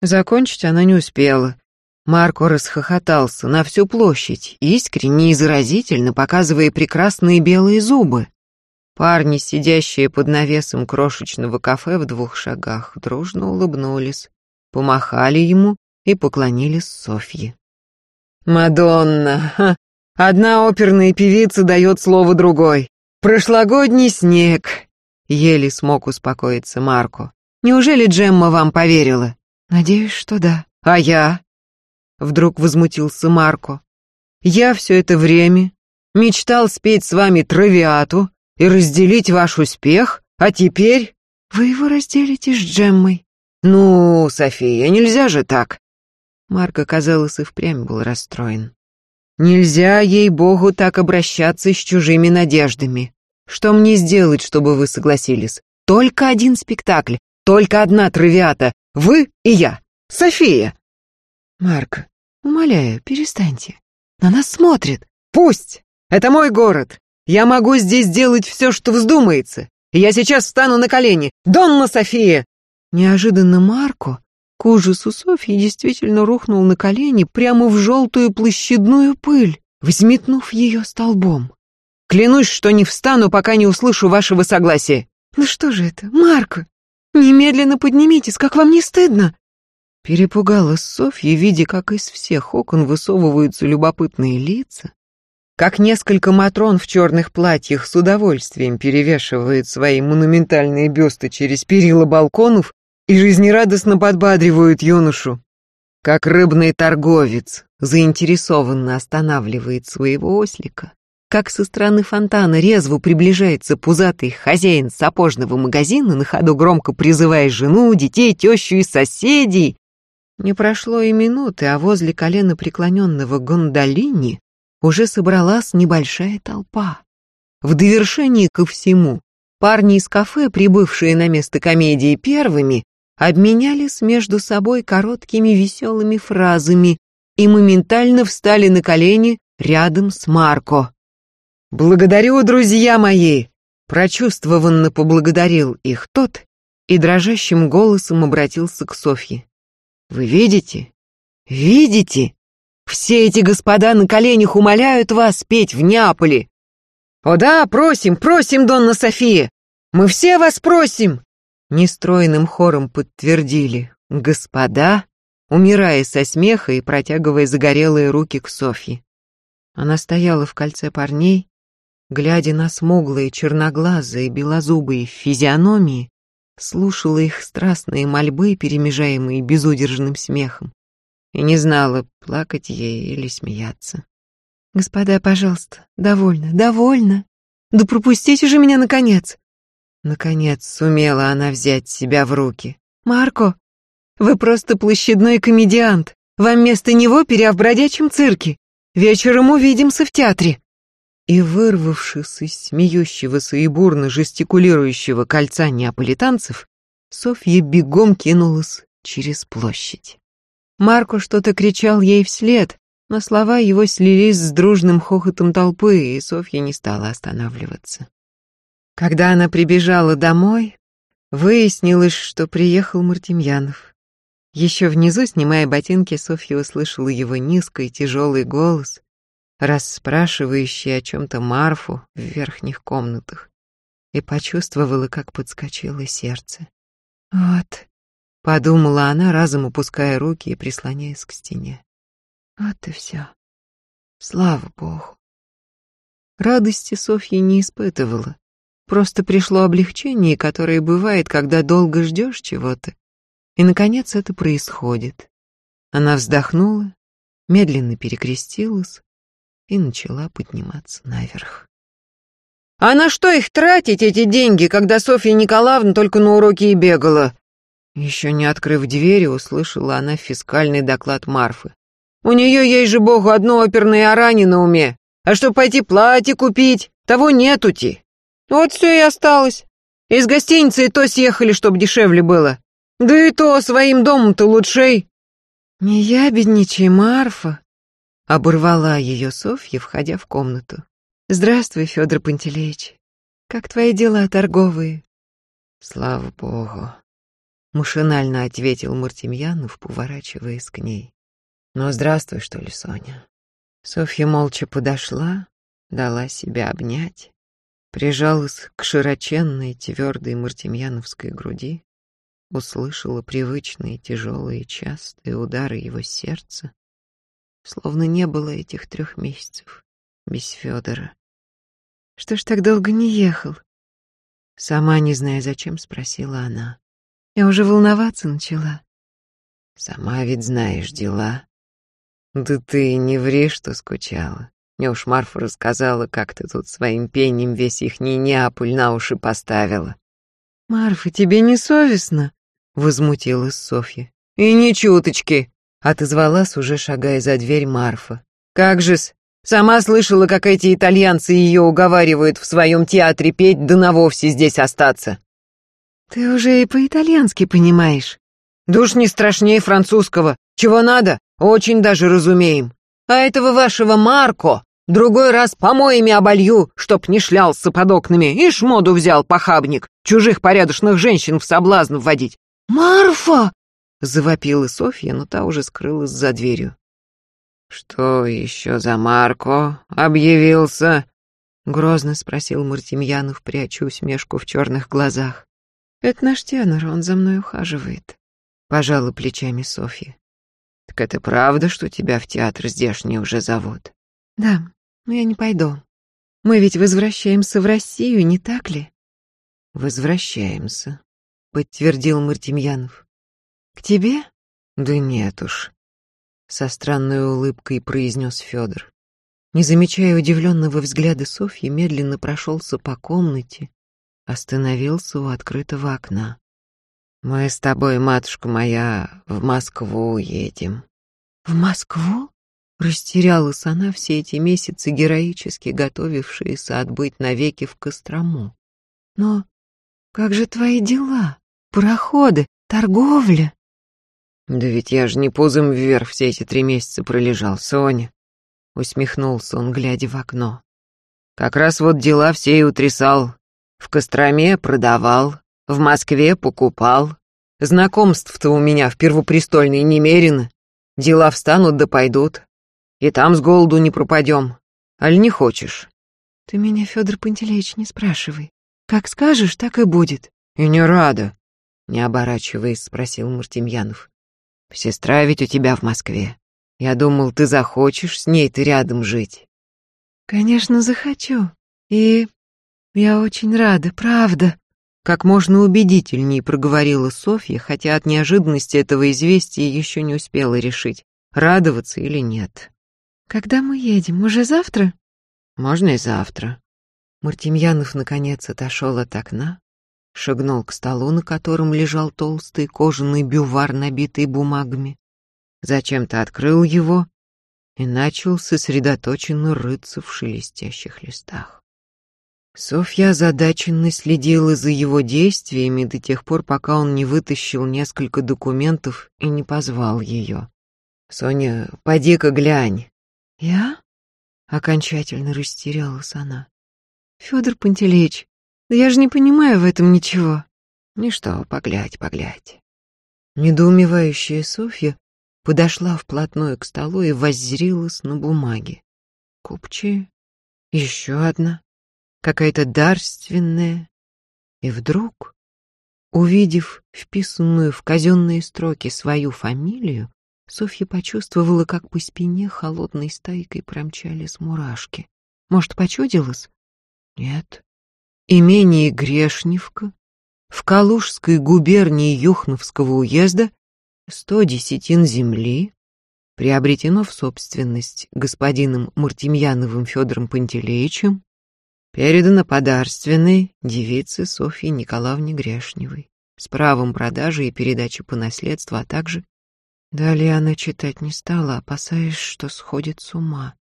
Закончить она не успела. Марко расхохотался на всю площадь, искренне и заразительно показывая прекрасные белые зубы. Парни, сидящие под навесом крошечного кафе в двух шагах, дружно улыбнулись помахали ему и поклонились Софье. «Мадонна! Ха, одна оперная певица дает слово другой. Прошлогодний снег!» Еле смог успокоиться Марко. «Неужели Джемма вам поверила?» «Надеюсь, что да». «А я?» Вдруг возмутился Марко. «Я все это время мечтал спеть с вами травиату и разделить ваш успех, а теперь...» «Вы его разделите с Джеммой», «Ну, София, нельзя же так!» Марк, казалось, и впрямь был расстроен. «Нельзя, ей-богу, так обращаться с чужими надеждами. Что мне сделать, чтобы вы согласились? Только один спектакль, только одна травиата. Вы и я. София!» «Марк, умоляю, перестаньте. На нас смотрят». «Пусть! Это мой город. Я могу здесь делать все, что вздумается. Я сейчас встану на колени. Донна София!» Неожиданно Марко, к ужасу Софьи, действительно рухнул на колени прямо в желтую площадную пыль, взметнув ее столбом. «Клянусь, что не встану, пока не услышу вашего согласия». «Ну что же это, Марко? Немедленно поднимитесь, как вам не стыдно?» Перепугалась Софья, видя, как из всех окон высовываются любопытные лица, как несколько матрон в черных платьях с удовольствием перевешивают свои монументальные бюсты через перила балконов и жизнерадостно подбадривают юношу, как рыбный торговец заинтересованно останавливает своего ослика, как со стороны фонтана резво приближается пузатый хозяин сапожного магазина, на ходу громко призывая жену, детей, тещу и соседей. Не прошло и минуты, а возле колена преклоненного гондолини уже собралась небольшая толпа. В довершении ко всему, парни из кафе, прибывшие на место комедии первыми, обменялись между собой короткими веселыми фразами и моментально встали на колени рядом с Марко. «Благодарю, друзья мои!» Прочувствованно поблагодарил их тот и дрожащим голосом обратился к Софье. «Вы видите? Видите? Все эти господа на коленях умоляют вас петь в Неаполе. О да, просим, просим, Донна София. Мы все вас просим. Нестроенным хором подтвердили господа, умирая со смеха и протягивая загорелые руки к Софье. Она стояла в кольце парней, глядя на смуглые, черноглазые, белозубые физиономии, слушала их страстные мольбы, перемежаемые безудержным смехом и не знала, плакать ей или смеяться. «Господа, пожалуйста, довольно, довольно. Да пропустите же меня, наконец!» Наконец сумела она взять себя в руки. «Марко, вы просто площадной комедиант. Вам место него перя в бродячем цирке. Вечером увидимся в театре». И, вырвавшись из смеющегося и бурно жестикулирующего кольца неаполитанцев, Софья бегом кинулась через площадь. Марко что-то кричал ей вслед, но слова его слились с дружным хохотом толпы, и Софья не стала останавливаться. Когда она прибежала домой, выяснилось, что приехал Мартемьянов. Еще внизу, снимая ботинки, Софья услышала его низкий тяжелый голос, расспрашивающий о чем-то Марфу в верхних комнатах, и почувствовала, как подскочило сердце. «Вот, Подумала она, разом опуская руки и прислоняясь к стене. Вот и все. Слава богу. Радости Софья не испытывала. Просто пришло облегчение, которое бывает, когда долго ждешь чего-то. И, наконец, это происходит. Она вздохнула, медленно перекрестилась и начала подниматься наверх. «А на что их тратить, эти деньги, когда Софья Николаевна только на уроки и бегала?» Еще не открыв двери, услышала она фискальный доклад Марфы. «У нее есть же, богу, одно оперное орание на уме. А что пойти платье купить, того нетути. Вот все и осталось. Из гостиницы и то съехали, чтоб дешевле было. Да и то своим домом-то лучшей». «Не я, бедничай, Марфа», — оборвала ее Софья, входя в комнату. «Здравствуй, Федор Пантелеич. Как твои дела торговые?» «Слава богу», Машинально ответил Мартемьянов, поворачиваясь к ней. «Ну, здравствуй, что ли, Соня?» Софья молча подошла, дала себя обнять, прижалась к широченной, твердой мартемьяновской груди, услышала привычные, тяжелые, частые удары его сердца, словно не было этих трех месяцев без Федора. «Что ж так долго не ехал?» Сама не зная зачем, спросила она. Я уже волноваться начала. Сама ведь знаешь дела. Да ты не ври, что скучала. Мне уж Марфа рассказала, как ты тут своим пением весь ихний Неаполь на уши поставила. Марфа, тебе не совестно? Возмутилась Софья. И ни чуточки, отозвалась уже шагая за дверь Марфа. Как же-с, сама слышала, как эти итальянцы ее уговаривают в своем театре петь, да на вовсе здесь остаться. Ты уже и по-итальянски понимаешь. Душ не страшнее французского. Чего надо, очень даже разумеем. А этого вашего Марко Другой раз помоями оболью, чтоб не шлялся под окнами. И шмоду взял, похабник, чужих порядочных женщин в соблазн вводить. «Марфа!» — завопила Софья, но та уже скрылась за дверью. «Что еще за Марко объявился?» — грозно спросил Мартемьянов, пряча усмешку в черных глазах. «Это наш тенор, он за мной ухаживает», — пожала плечами Софья. «Так это правда, что тебя в театр здешний уже зовут?» «Да, но я не пойду. Мы ведь возвращаемся в Россию, не так ли?» «Возвращаемся», — подтвердил Мартемьянов. «К тебе?» «Да нет уж», — со странной улыбкой произнес Федор. Не замечая удивленного взгляда Софьи, медленно прошелся по комнате, остановился у открытого окна. «Мы с тобой, матушка моя, в Москву едем». «В Москву?» Растерялась она все эти месяцы, героически готовившаяся отбыть навеки в Кострому. «Но как же твои дела? Пароходы, торговля?» «Да ведь я же не пузом вверх все эти три месяца пролежал, Соня», — усмехнулся он, глядя в окно. «Как раз вот дела все и утрясал. В Костроме продавал, в Москве покупал. Знакомств-то у меня в Первопрестольной немерено. Дела встанут да пойдут. И там с голоду не пропадем. Аль не хочешь?» «Ты меня, Федор Пантелеич, не спрашивай. Как скажешь, так и будет». «И не рада», — не оборачиваясь, спросил Мартемьянов. Сестра ведь у тебя в Москве. Я думал, ты захочешь с ней-то рядом жить. Конечно, захочу. И я очень рада, правда. Как можно убедительнее проговорила Софья, хотя от неожиданности этого известия еще не успела решить, радоваться или нет. Когда мы едем? Уже завтра? Можно и завтра. Мартемьянов наконец отошел от окна, шагнул к столу, на котором лежал толстый кожаный бювар, набитый бумагами. Зачем-то открыл его и начал сосредоточенно рыться в шелестящих листах. Софья озадаченно следила за его действиями до тех пор, пока он не вытащил несколько документов и не позвал ее. «Соня, поди-ка глянь». «Я?» — окончательно растерялась она. «Федор Пантелеич, я же не понимаю в этом ничего. Ничто, поглядь, поглядь. Недоумевающая Софья подошла вплотную к столу и воззрилась на бумаге. Купчи, еще одна, какая-то дарственная. И вдруг, увидев вписанную в казенные строки свою фамилию, Софья почувствовала, как по спине холодной стайкой промчались мурашки. Может, почудилась? Нет имение Грешневка в Калужской губернии Юхновского уезда сто десятин земли приобретено в собственность господином Мартемьяновым Федором Пантелеичем, передано подарственной девице Софье Николаевне Грешневой с правом продажи и передачи по наследству, а также... Далее она читать не стала, опасаясь, что сходит с ума.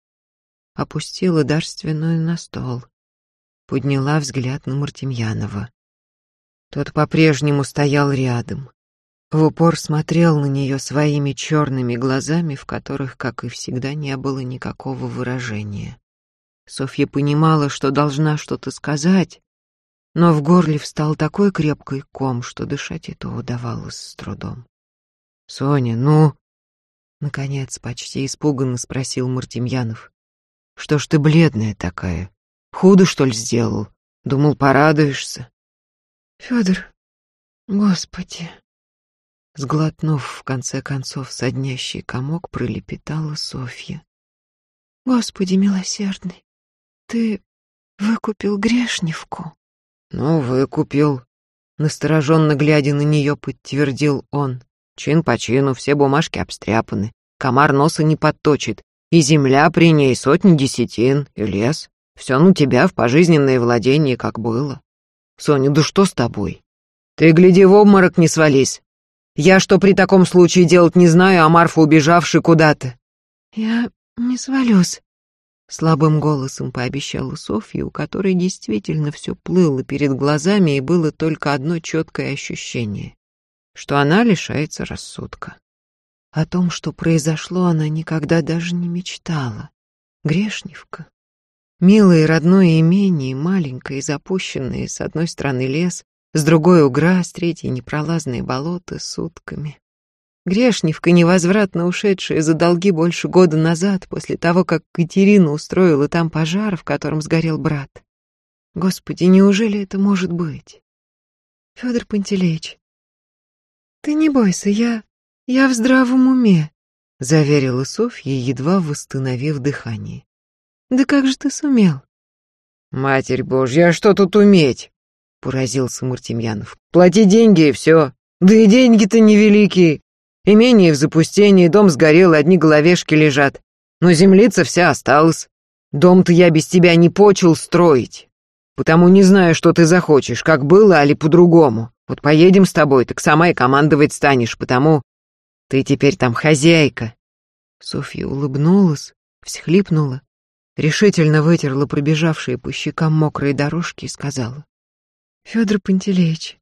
Опустила дарственную на стол — подняла взгляд на Мартемьянова. Тот по-прежнему стоял рядом, в упор смотрел на нее своими черными глазами, в которых, как и всегда, не было никакого выражения. Софья понимала, что должна что-то сказать, но в горле встал такой крепкий ком, что дышать это удавалось с трудом. «Соня, ну...» Наконец, почти испуганно спросил Мартемьянов. «Что ж ты бледная такая? Худо, что ли, сделал? Думал, порадуешься. Федор, господи. Сглотнув, в конце концов, соднящий комок, пролепетала Софья. Господи милосердный, ты выкупил грешневку? Ну, выкупил. Настороженно глядя на нее, подтвердил он. Чин по чину, все бумажки обстряпаны. Комар носа не подточит. И земля при ней сотни десятин, и лес. Все ну тебя в пожизненное владение, как было. Соня, да что с тобой? Ты гляди в обморок не свались. Я что при таком случае делать не знаю, а Марфа убежавший куда-то. Я не свалюсь. Слабым голосом пообещала Софья, у которой действительно все плыло перед глазами и было только одно четкое ощущение, что она лишается рассудка. О том, что произошло, она никогда даже не мечтала. Грешневка, Милое родное имение, маленькое и запущенное, с одной стороны лес, с другой угра, с третьей непролазные болота с утками. Грешневка, невозвратно ушедшая за долги больше года назад, после того, как Катерина устроила там пожар, в котором сгорел брат. Господи, неужели это может быть? Федор Пантелеич, ты не бойся, я... я в здравом уме, заверила Софья, едва восстановив дыхание. Да как же ты сумел? Матерь Божья, а что тут уметь? Поразился Мартемьянов. Плати деньги и все. Да и деньги-то невеликие. Имение в запустении, дом сгорел, одни головешки лежат. Но землица вся осталась. Дом-то я без тебя не почел строить. Потому не знаю, что ты захочешь, как было, али по-другому. Вот поедем с тобой, так сама и командовать станешь, потому ты теперь там хозяйка. Софья улыбнулась, всхлипнула, решительно вытерла пробежавшие по щекам мокрые дорожки и сказала. «Федор Пантелеич,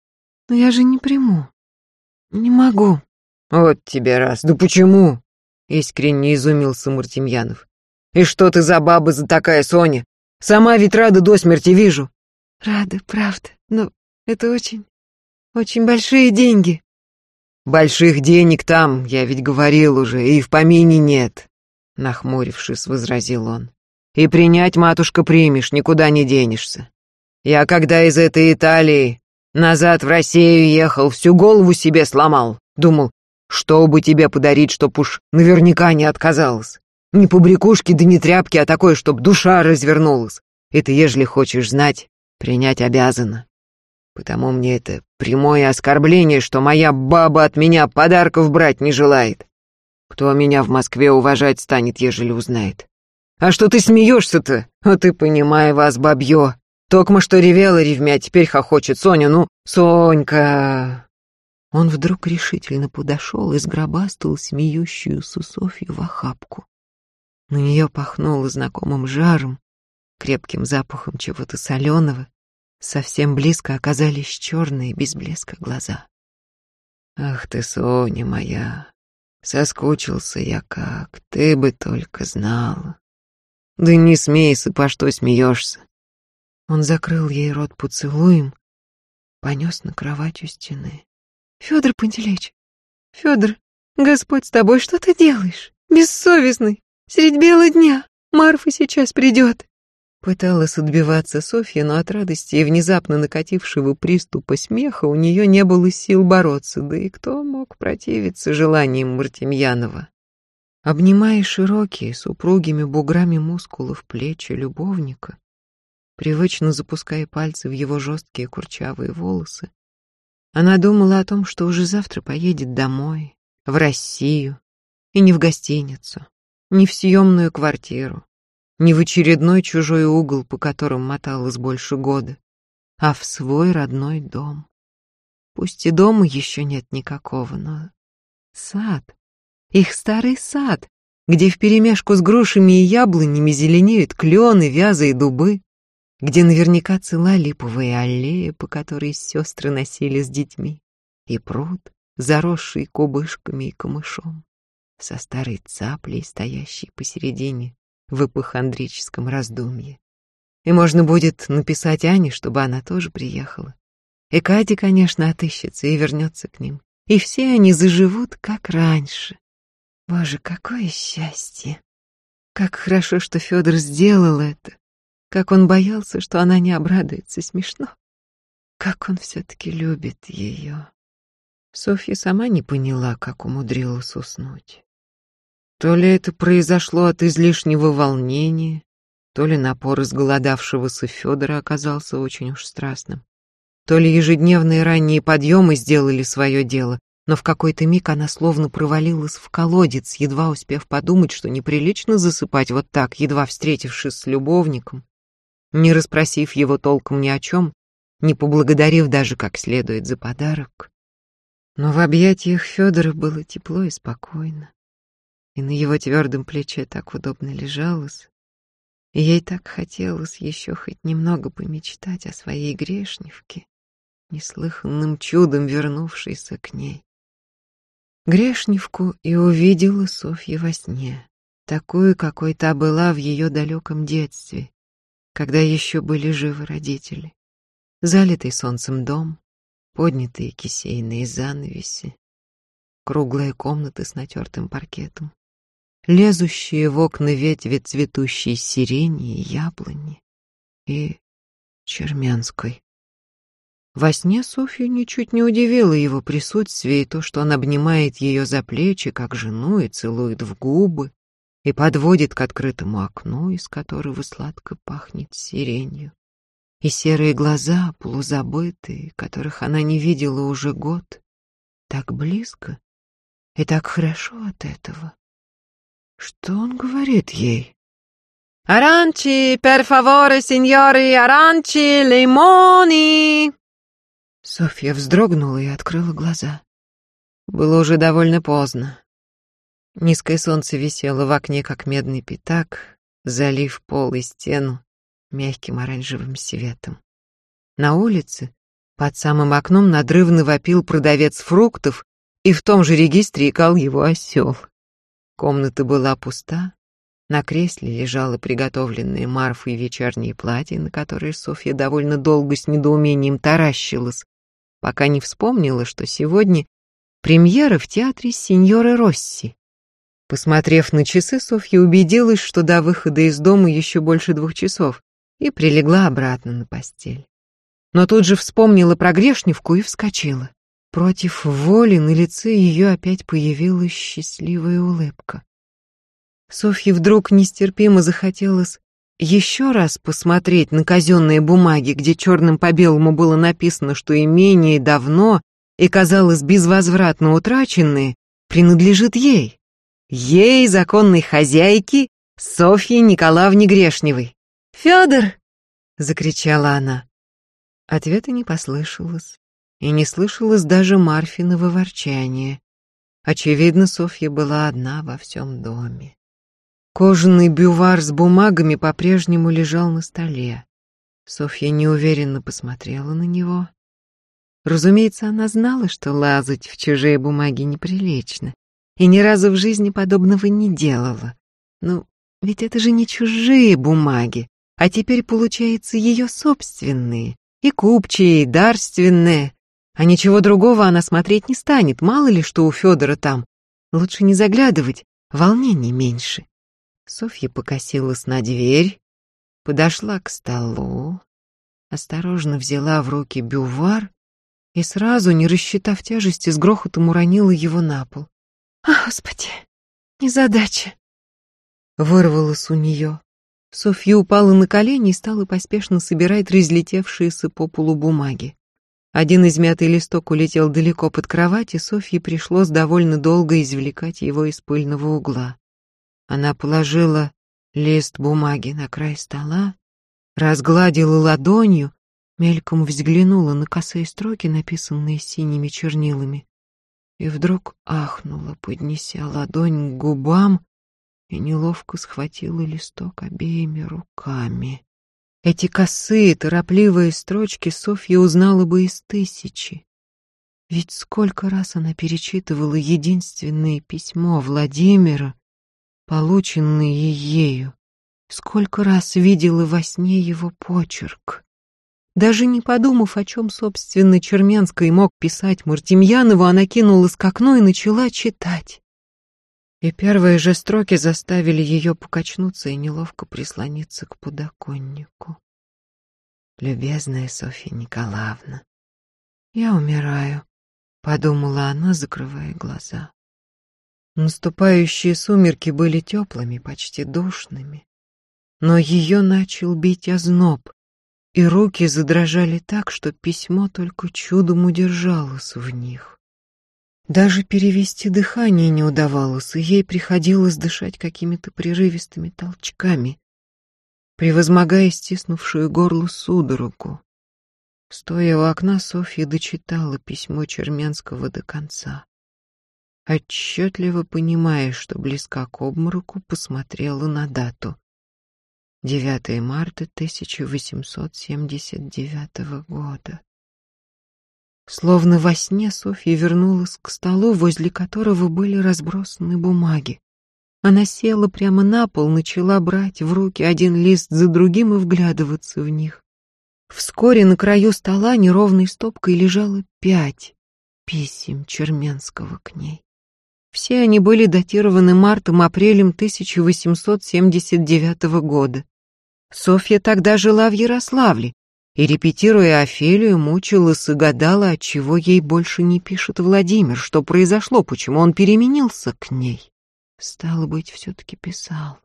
но я же не приму. Не могу. «Вот тебе раз. Да почему?» — искренне изумился Мартемьянов. «И что ты за баба за такая, Соня? Сама ведь рада до смерти вижу». «Рада, правда. Но это очень, очень большие деньги». «Больших денег там, я ведь говорил уже, и в помине нет», — нахмурившись, возразил он. «И принять, матушка, примешь, никуда не денешься. Я когда из этой Италии назад в Россию ехал, всю голову себе сломал. Думал, что бы тебе подарить, чтоб уж наверняка не отказалась? Не побрякушки да не тряпки, а такое, чтоб душа развернулась. И ты, ежели хочешь знать, принять обязана. Потому мне это прямое оскорбление, что моя баба от меня подарков брать не желает. Кто меня в Москве уважать станет, ежели узнает? А что ты смеешься-то? А ты понимай вас, бабье. Токма что ревела ревмя, теперь хохочет Соня, ну, Сонька. Он вдруг решительно подошел и сгробастал смеющуюся Софью в охапку. На нее пахнуло знакомым жаром, крепким запахом чего-то соленого. Совсем близко оказались черные, без блеска глаза. «Ах ты, Соня моя, соскучился я как, ты бы только знала. Да не смейся, по что смеешься?» Он закрыл ей рот поцелуем, понес на кровать у стены. Федор Пантелеич, Федор, Господь с тобой, что ты делаешь? Бессовестный, средь бела дня, Марфа сейчас придет. Пыталась отбиваться Софья, но от радости и внезапно накатившего приступа смеха у нее не было сил бороться, да и кто мог противиться желаниям Мартемьянова. Обнимая широкие, с упругими буграми мускулов плечи любовника, привычно запуская пальцы в его жесткие курчавые волосы, она думала о том, что уже завтра поедет домой, в Россию, и не в гостиницу, не в съемную квартиру, не в очередной чужой угол, по которому моталась больше года, а в свой родной дом. Пусть и дома еще нет никакого, но сад, их старый сад, где вперемешку с грушами и яблонями зеленеют клены, вязы и дубы, где наверняка цела липовая аллея, по которой сестры носили с детьми, и пруд, заросший кубышками и камышом, со старой цаплей, стоящей посередине в эпохондрическом раздумье. И можно будет написать Ане, чтобы она тоже приехала. И Катя, конечно, отыщется и вернется к ним. И все они заживут, как раньше. Боже, какое счастье! Как хорошо, что Федор сделал это. Как он боялся, что она не обрадуется, смешно. Как он все-таки любит ее. Софья сама не поняла, как умудрилась уснуть. То ли это произошло от излишнего волнения, то ли напор изголодавшегося Федора оказался очень уж страстным, то ли ежедневные ранние подъемы сделали свое дело, но в какой-то миг она словно провалилась в колодец, едва успев подумать, что неприлично засыпать вот так, едва встретившись с любовником, не расспросив его толком ни о чем, не поблагодарив даже как следует за подарок. Но в объятиях Федора было тепло и спокойно, и на его твердом плече так удобно лежалось, и ей так хотелось еще хоть немного помечтать о своей грешневке, неслыханным чудом вернувшейся к ней. Грешневку и увидела Софья во сне, такую, какой та была в ее далеком детстве, когда еще были живы родители. Залитый солнцем дом, поднятые кисейные занавеси, круглые комнаты с натертым паркетом, лезущие в окна ветви цветущей сирени и яблони и Чермянской. Во сне Софью ничуть не удивило его присутствие и то, что он обнимает ее за плечи, как жену, и целует в губы, и подводит к открытому окну, из которого сладко пахнет сиренью. И серые глаза, полузабытые, которых она не видела уже год, так близко и так хорошо от этого. Что он говорит ей? «Аранчи, favore, signori, аранчи, лимони!» Софья вздрогнула и открыла глаза. Было уже довольно поздно. Низкое солнце висело в окне, как медный пятак, залив пол и стену мягким оранжевым светом. На улице, под самым окном, надрывно вопил продавец фруктов, и в том же регистре икал его осел. Комната была пуста, на кресле лежало приготовленное Марфой вечернее платье, на которое Софья довольно долго с недоумением таращилась, пока не вспомнила, что сегодня премьера в театре сеньоры Росси. Посмотрев на часы, Софья убедилась, что до выхода из дома еще больше двух часов, и прилегла обратно на постель. Но тут же вспомнила про грешневку и вскочила. Против воли на лице ее опять появилась счастливая улыбка. Софье вдруг нестерпимо захотелось еще раз посмотреть на казенные бумаги, где черным по белому было написано, что имение давно и, казалось, безвозвратно утраченное, принадлежит ей. Ей, законной хозяйке, Софье Николаевне Грешневой. «Федор!» — закричала она. Ответа не послышалось, и не слышалось даже Марфиного ворчания. Очевидно, Софья была одна во всем доме. Кожаный бювар с бумагами по-прежнему лежал на столе. Софья неуверенно посмотрела на него. Разумеется, она знала, что лазать в чужие бумаги неприлично, и ни разу в жизни подобного не делала. Ну, ведь это же не чужие бумаги, а теперь, получается, ее собственные, и купчие, и дарственные. А ничего другого она смотреть не станет, мало ли что у Федора там. Лучше не заглядывать, волнений меньше. Софья покосилась на дверь, подошла к столу, осторожно взяла в руки бювар и сразу, не рассчитав тяжести, с грохотом уронила его на пол. «А, Господи, незадача!» Вырвалась у нее. Софья упала на колени и стала поспешно собирать разлетевшиеся по полу бумаги. Один измятый листок улетел далеко под кровать, и Софье пришлось довольно долго извлекать его из пыльного угла. Она положила лист бумаги на край стола, разгладила ладонью, мельком взглянула на косые строки, написанные синими чернилами, и вдруг ахнула, поднеся ладонь к губам и неловко схватила листок обеими руками. Эти косые, торопливые строчки Софья узнала бы из тысячи. Ведь сколько раз она перечитывала единственное письмо Владимира, полученные ею. Сколько раз видела во сне его почерк. Даже не подумав, о чем, собственно, Черменской мог писать Мартемьянову, она кинулась к окну и начала читать. И первые же строки заставили ее покачнуться и неловко прислониться к подоконнику. «Любезная Софья Николаевна, я умираю», — подумала она, закрывая глаза. Наступающие сумерки были теплыми, почти душными. Но ее начал бить озноб, и руки задрожали так, что письмо только чудом удержалось в них. Даже перевести дыхание не удавалось, и ей приходилось дышать какими-то прерывистыми толчками, превозмогая стиснувшую горло судорогу. Стоя у окна, Софья дочитала письмо Черменского до конца отчетливо понимая, что близка к обмороку, посмотрела на дату. 9 марта 1879 года. Словно во сне Софья вернулась к столу, возле которого были разбросаны бумаги. Она села прямо на пол, начала брать в руки один лист за другим и вглядываться в них. Вскоре на краю стола неровной стопкой лежало пять писем Черменского к ней. Все они были датированы мартом-апрелем 1879 года. Софья тогда жила в Ярославле и, репетируя Офелию, мучилась и гадала, отчего ей больше не пишет Владимир, что произошло, почему он переменился к ней. Стало быть, все-таки писал.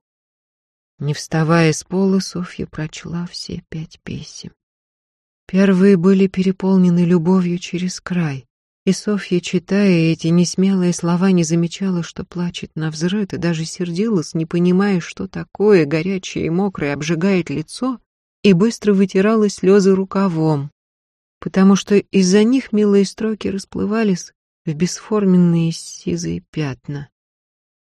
Не вставая с пола, Софья прочла все пять писем. Первые были переполнены любовью через край, и Софья, читая эти несмелые слова, не замечала, что плачет на взрыв, и даже сердилась, не понимая, что такое горячее и мокрое обжигает лицо, и быстро вытирала слезы рукавом, потому что из-за них милые строки расплывались в бесформенные сизые пятна.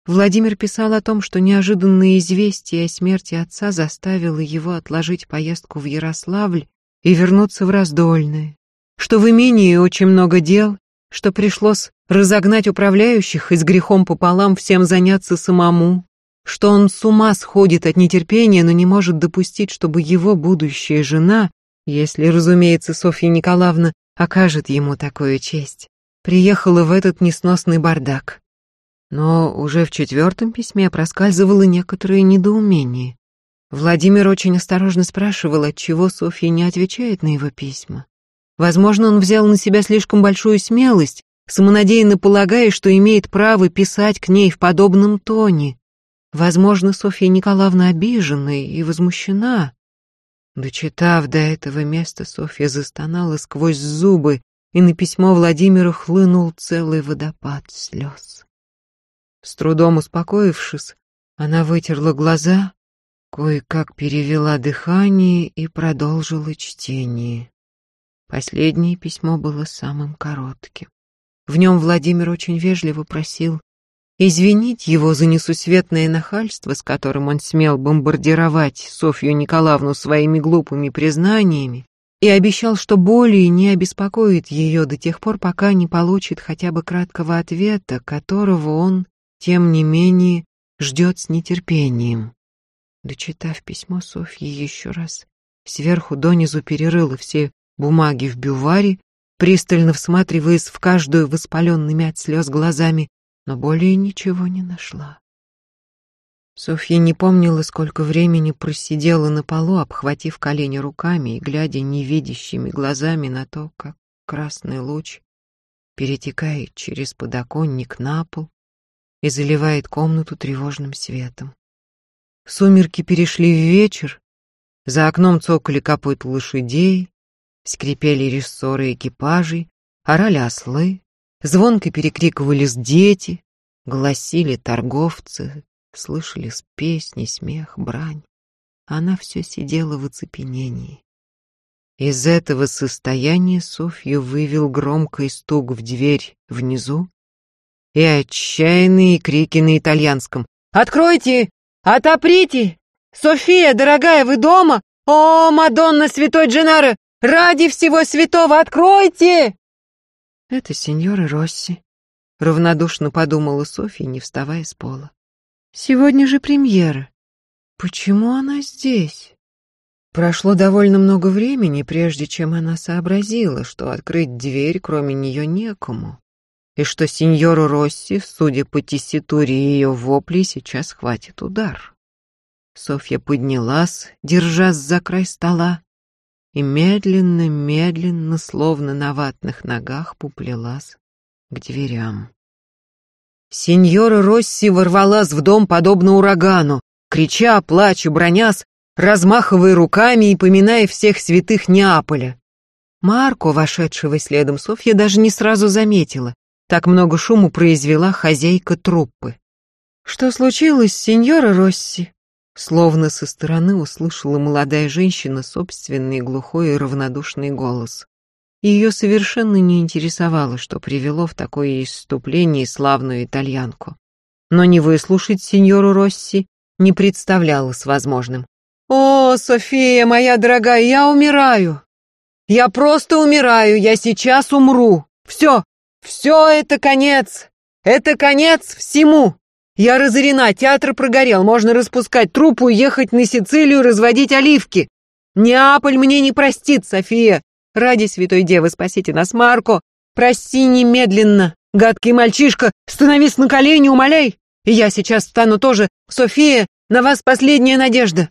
Владимир писал о том, что неожиданное известие о смерти отца заставило его отложить поездку в Ярославль и вернуться в раздольное, что в имении очень много дел, что пришлось разогнать управляющих и с грехом пополам всем заняться самому, что он с ума сходит от нетерпения, но не может допустить, чтобы его будущая жена, если, разумеется, Софья Николаевна окажет ему такую честь, приехала в этот несносный бардак. Но уже в четвертом письме проскальзывало некоторое недоумение. Владимир очень осторожно спрашивал, отчего Софья не отвечает на его письма. Возможно, он взял на себя слишком большую смелость, самонадеянно полагая, что имеет право писать к ней в подобном тоне. Возможно, Софья Николаевна обижена и возмущена. Дочитав до этого места, Софья застонала сквозь зубы, и на письмо Владимира хлынул целый водопад слез. С трудом успокоившись, она вытерла глаза, Кое-как перевела дыхание и продолжила чтение. Последнее письмо было самым коротким. В нем Владимир очень вежливо просил извинить его за несусветное нахальство, с которым он смел бомбардировать Софью Николаевну своими глупыми признаниями, и обещал, что более не обеспокоит ее до тех пор, пока не получит хотя бы краткого ответа, которого он, тем не менее, ждет с нетерпением. Дочитав письмо, Софья еще раз сверху донизу перерыла все бумаги в бюваре, пристально всматриваясь в каждую воспаленными от слез глазами, но более ничего не нашла. Софья не помнила, сколько времени просидела на полу, обхватив колени руками и глядя невидящими глазами на то, как красный луч перетекает через подоконник на пол и заливает комнату тревожным светом. Сумерки перешли в вечер, за окном цокали копыт лошадей, скрипели рессоры экипажей, орали ослы, звонко перекрикивались дети, гласили торговцы, слышались песни, смех, брань. Она все сидела в оцепенении. Из этого состояния Софью вывел громкий стук в дверь внизу и отчаянные крики на итальянском. «Откройте! «Отоприте! София, дорогая, вы дома? О, Мадонна Святой Дженаро! Ради всего святого, откройте!» «Это сеньора Росси», — равнодушно подумала Софья, не вставая с пола. «Сегодня же премьера. Почему она здесь?» Прошло довольно много времени, прежде чем она сообразила, что открыть дверь кроме нее некому и что сеньору Росси, судя по тесситуре ее воплей, сейчас хватит удар. Софья поднялась, держась за край стола, и медленно-медленно, словно на ватных ногах, поплелась к дверям. Сеньора Росси ворвалась в дом подобно урагану, крича, плача, бронясь, размахивая руками и поминая всех святых Неаполя. Марко, вошедшего следом Софья, даже не сразу заметила. Так много шуму произвела хозяйка труппы. «Что случилось, сеньора Росси?» Словно со стороны услышала молодая женщина собственный глухой и равнодушный голос. Ее совершенно не интересовало, что привело в такое исступление славную итальянку. Но не выслушать сеньору Росси не представлялось возможным. «О, София, моя дорогая, я умираю! Я просто умираю, я сейчас умру! Все, все это конец! Это конец всему! Я разорена, театр прогорел, можно распускать труппу и ехать на Сицилию разводить оливки. Неаполь мне не простит, София. Ради святой девы спасите нас, Марко. Прости немедленно. Гадкий мальчишка, становись на колени, умоляй. И я сейчас встану тоже. София, на вас последняя надежда.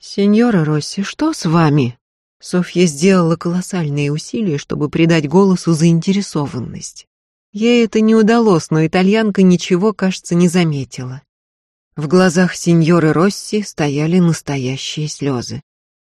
Сеньора Росси, что с вами? Софья сделала колоссальные усилия, чтобы придать голосу заинтересованность. Ей это не удалось, но итальянка ничего, кажется, не заметила. В глазах сеньоры Росси стояли настоящие слезы.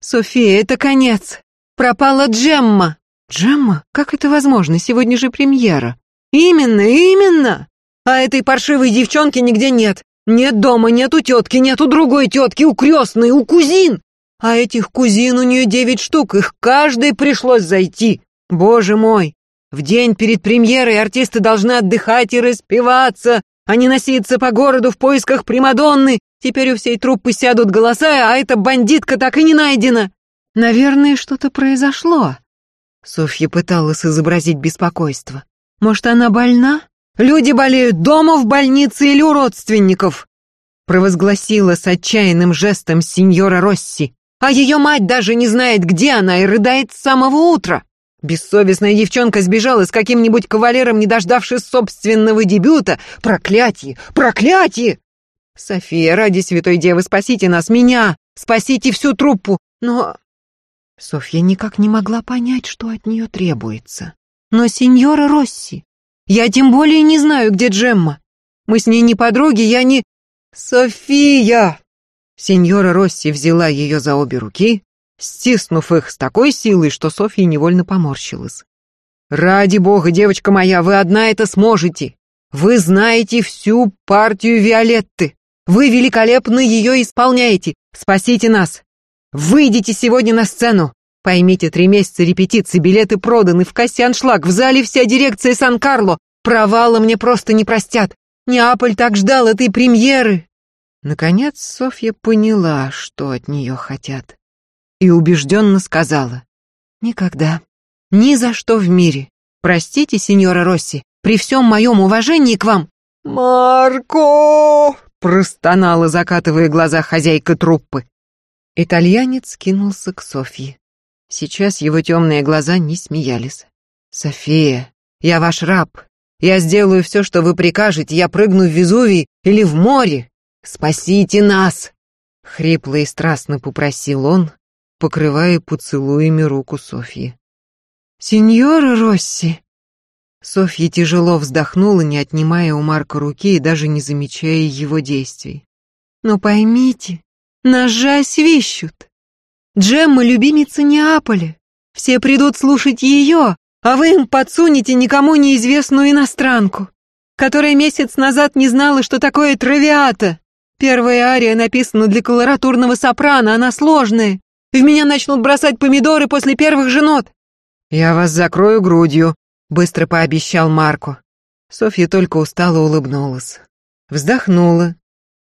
«София, это конец! Пропала Джемма!» «Джемма? Как это возможно? Сегодня же премьера!» «Именно, именно! А этой паршивой девчонки нигде нет. Нет дома, нет у тетки, нет у другой тетки, у крестной, у кузин. А этих кузин у нее девять штук, их каждой пришлось зайти. Боже мой, в день перед премьерой артисты должны отдыхать и распеваться, а не носиться по городу в поисках Примадонны. Теперь у всей труппы сядут голоса, а эта бандитка так и не найдена. Наверное, что-то произошло. Софья пыталась изобразить беспокойство. Может, она больна? Люди болеют дома, в больнице или у родственников, провозгласила с отчаянным жестом сеньора Росси. А ее мать даже не знает, где она, и рыдает с самого утра. Бессовестная девчонка сбежала с каким-нибудь кавалером, не дождавшись собственного дебюта. Проклятие! Проклятие! София, ради святой девы, спасите нас, меня! Спасите всю труппу! Но... Софья никак не могла понять, что от нее требуется. Но сеньора Росси, я тем более не знаю, где Джемма. Мы с ней не подруги, я не... София! Сеньора Росси взяла ее за обе руки, стиснув их с такой силой, что Софья невольно поморщилась. «Ради бога, девочка моя, вы одна это сможете! Вы знаете всю партию Виолетты! Вы великолепно ее исполняете! Спасите нас! Выйдите сегодня на сцену! Поймите, три месяца репетиции, билеты проданы, в кассе аншлаг, в зале вся дирекция Сан-Карло! Провала мне просто не простят! Неаполь так ждал этой премьеры!» Наконец Софья поняла, что от нее хотят и убежденно сказала. «Никогда, ни за что в мире. Простите, сеньора Росси, при всем моем уважении к вам...» «Марко!» — простонала, закатывая глаза хозяйка труппы. Итальянец кинулся к Софье. Сейчас его темные глаза не смеялись. «София, я ваш раб. Я сделаю все, что вы прикажете. Я прыгну в Везувий или в море. Спасите нас!» Хрипло и страстно попросил он, покрывая поцелуями руку Софьи. «Сеньора Росси!» Софья тяжело вздохнула, не отнимая у Марка руки и даже не замечая его действий. «Но поймите, нас же освищут. Джемма — любимица Неаполя. Все придут слушать ее, а вы им подсунете никому неизвестную иностранку, которая месяц назад не знала, что такое травиата. Первая ария написана для колоратурного сопрано, она сложная. В меня начнут бросать помидоры после первых же нот. Я вас закрою грудью, быстро пообещал Марко. Софья только устало улыбнулась. Вздохнула,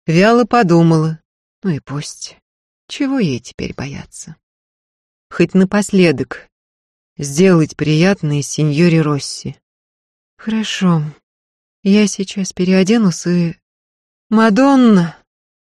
вяло подумала. Ну и пусть. Чего ей теперь бояться? Хоть напоследок сделать приятное сеньоре Росси. Хорошо, я сейчас переоденусь и... Мадонна!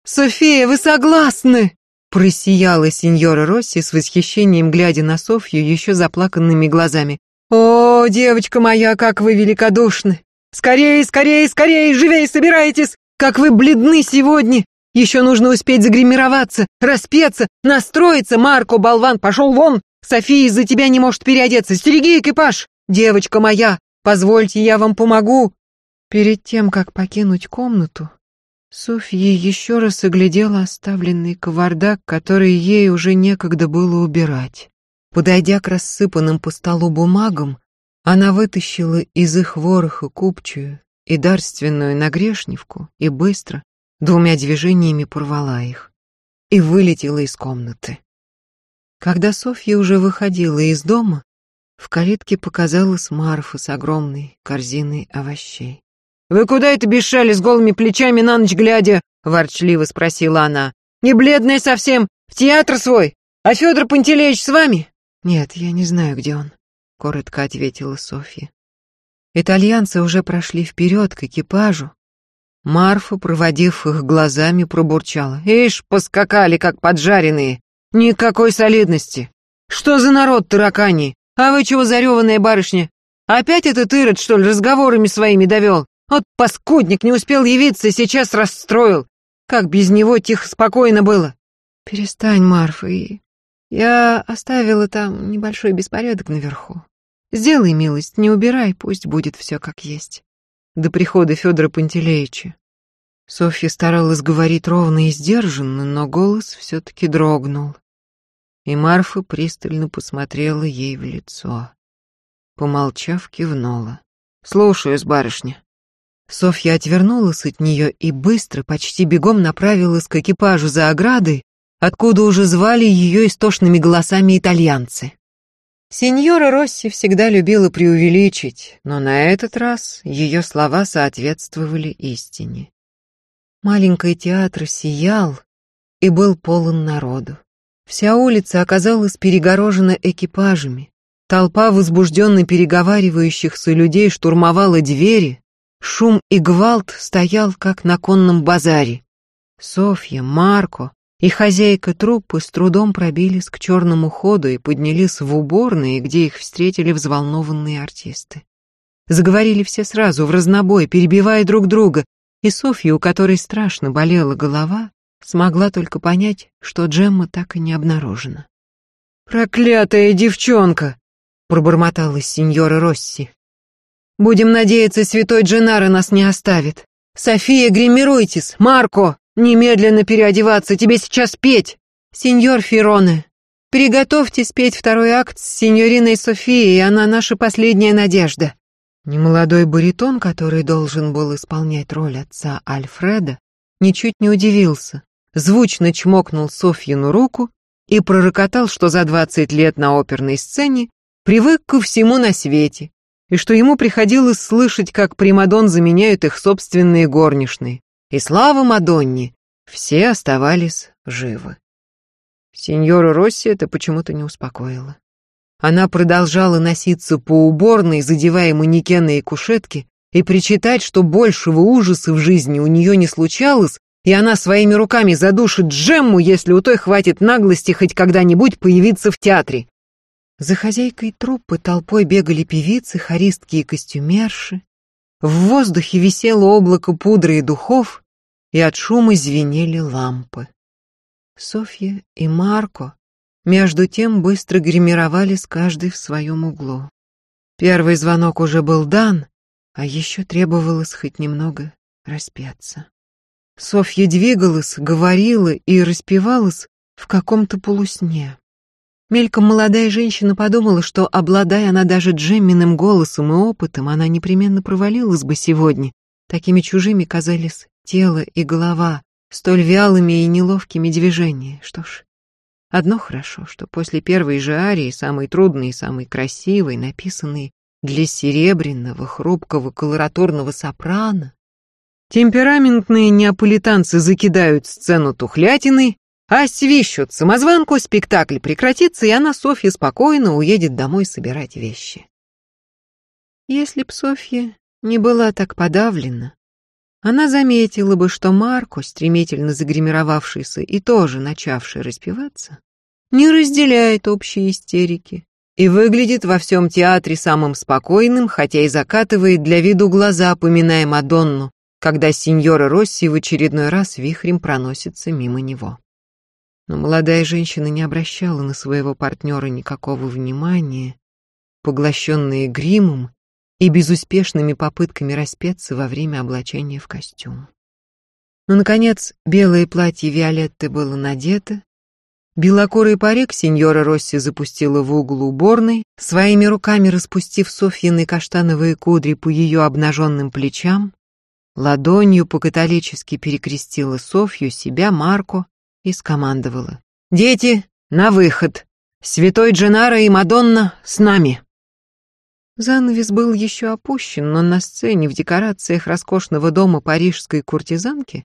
София, вы согласны? Просияла сеньора Росси с восхищением, глядя на Софью еще заплаканными глазами. «О, девочка моя, как вы великодушны! Скорее, скорее, скорее, живей собирайтесь! Как вы бледны сегодня! Еще нужно успеть загримироваться, распеться, настроиться! Марко, болван, пошел вон! София из-за тебя не может переодеться! Стереги экипаж! Девочка моя, позвольте, я вам помогу!» Перед тем, как покинуть комнату, Софья еще раз оглядела оставленный кавардак, который ей уже некогда было убирать. Подойдя к рассыпанным по столу бумагам, она вытащила из их вороха купчую и дарственную нагрешневку и быстро, двумя движениями порвала их и вылетела из комнаты. Когда Софья уже выходила из дома, в калитке показалась Марфа с огромной корзиной овощей. «Вы куда это бежали с голыми плечами на ночь глядя?» — ворчливо спросила она. «Не бледная совсем? В театр свой? А Федор Пантелеич с вами?» «Нет, я не знаю, где он», — коротко ответила Софья. Итальянцы уже прошли вперед к экипажу, Марфа, проводив их глазами, пробурчала. «Ишь, поскакали, как поджаренные! Никакой солидности! Что за народ тараканий? А вы чего, зареванная барышня? Опять этот Ирод, что ли, разговорами своими довел? Вот паскудник не успел явиться, сейчас расстроил. Как без него тихо, спокойно было?» «Перестань, Марфа, и... Я оставила там небольшой беспорядок наверху. Сделай милость, не убирай, пусть будет все как есть до прихода Федора Пантелеича. Софья старалась говорить ровно и сдержанно, но голос все-таки дрогнул. И Марфа пристально посмотрела ей в лицо. Помолчав, кивнула. «Слушаюсь, барышня». Софья отвернулась от нее и быстро, почти бегом направилась к экипажу за оградой, откуда уже звали ее истошными голосами итальянцы. Сеньора Росси всегда любила преувеличить, но на этот раз ее слова соответствовали истине. Маленький театр сиял и был полон народу. Вся улица оказалась перегорожена экипажами. Толпа возбужденно переговаривающихся людей штурмовала двери, шум и гвалт стоял, как на конном базаре. Софья, Марко, и хозяйка труппы с трудом пробились к черному ходу и поднялись в уборные, где их встретили взволнованные артисты. Заговорили все сразу, в разнобой, перебивая друг друга, и Софья, у которой страшно болела голова, смогла только понять, что Джемма так и не обнаружена. «Проклятая девчонка!» — пробормотала сеньора Росси. «Будем надеяться, святой Дженаро нас не оставит. София, гримируйтесь! Марко!» Немедленно переодеваться, тебе сейчас петь. Сеньор Фероне, приготовьтесь петь второй акт с сеньориной Софией, она наша последняя надежда. Немолодой баритон, который должен был исполнять роль отца Альфреда, ничуть не удивился. Звучно чмокнул Софьину руку и пророкотал, что за двадцать лет на оперной сцене привык ко всему на свете, и что ему приходилось слышать, как примадон заменяют их собственные горничные. И слава Мадонне, все оставались живы. Сеньора Росси это почему-то не успокоило. Она продолжала носиться по уборной, задевая манекены и кушетки, и причитать, что большего ужаса в жизни у нее не случалось, и она своими руками задушит Джемму, если у той хватит наглости хоть когда-нибудь появиться в театре. За хозяйкой труппы толпой бегали певицы, хористки и костюмерши. В воздухе висело облако пудры и духов, и от шума звенели лампы. Софья и Марко между тем быстро гримировались каждый в своем углу. Первый звонок уже был дан, а еще требовалось хоть немного распеться. Софья двигалась, говорила и распевалась в каком-то полусне. Мельком молодая женщина подумала, что, обладая она даже Джемминым голосом и опытом, она непременно провалилась бы сегодня. Такими чужими казались тело и голова, столь вялыми и неловкими движения. Что ж, одно хорошо, что после первой же арии, самой трудной и самой красивой, написанной для серебряного, хрупкого, колоратурного сопрано, темпераментные неаполитанцы закидают сцену тухлятиной, а свищут самозванку, спектакль прекратится, и она, Софья, спокойно уедет домой собирать вещи. Если б Софья не была так подавлена, она заметила бы, что Марко, стремительно загримировавшийся и тоже начавший распеваться, не разделяет общей истерики и выглядит во всем театре самым спокойным, хотя и закатывает для виду глаза, поминая Мадонну, когда сеньора Росси в очередной раз вихрем проносится мимо него. Но молодая женщина не обращала на своего партнера никакого внимания, поглощенная гримом и безуспешными попытками распеться во время облачения в костюм. Но, наконец, белое платье Виолетты было надето, белокурый парик сеньора Росси запустила в угол уборной, своими руками распустив Софьины каштановые кудри по ее обнаженным плечам, ладонью по-католически перекрестила Софью, себя, Марко и скомандовала. «Дети, на выход! Святой Дженаро и Мадонна с нами!» Занавес был еще опущен, но на сцене в декорациях роскошного дома парижской куртизанки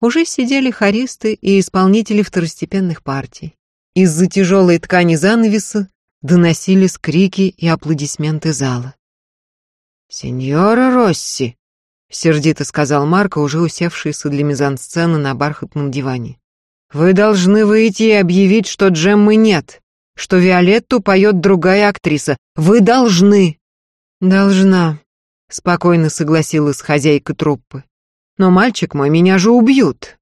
уже сидели хористы и исполнители второстепенных партий. Из-за тяжелой ткани занавеса доносились крики и аплодисменты зала. «Сеньора Росси!» сердито сказал Марко, уже усевшийся для мизансцены на бархатном диване. Вы должны выйти и объявить, что Джеммы нет, что Виолетту поет другая актриса. Вы должны. Должна, спокойно согласилась хозяйка труппы. Но мальчик мой, меня же убьют.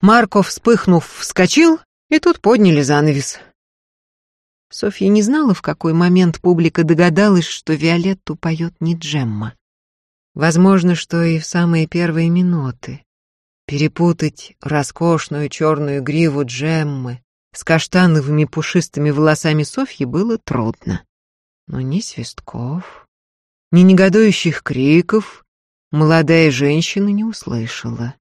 Марко, вспыхнув, вскочил, и тут подняли занавес. Софья не знала, в какой момент публика догадалась, что Виолетту поет не Джемма. Возможно, что и в самые первые минуты. Перепутать роскошную черную гриву Джеммы с каштановыми пушистыми волосами Софьи было трудно. Но ни свистков, ни негодующих криков молодая женщина не услышала.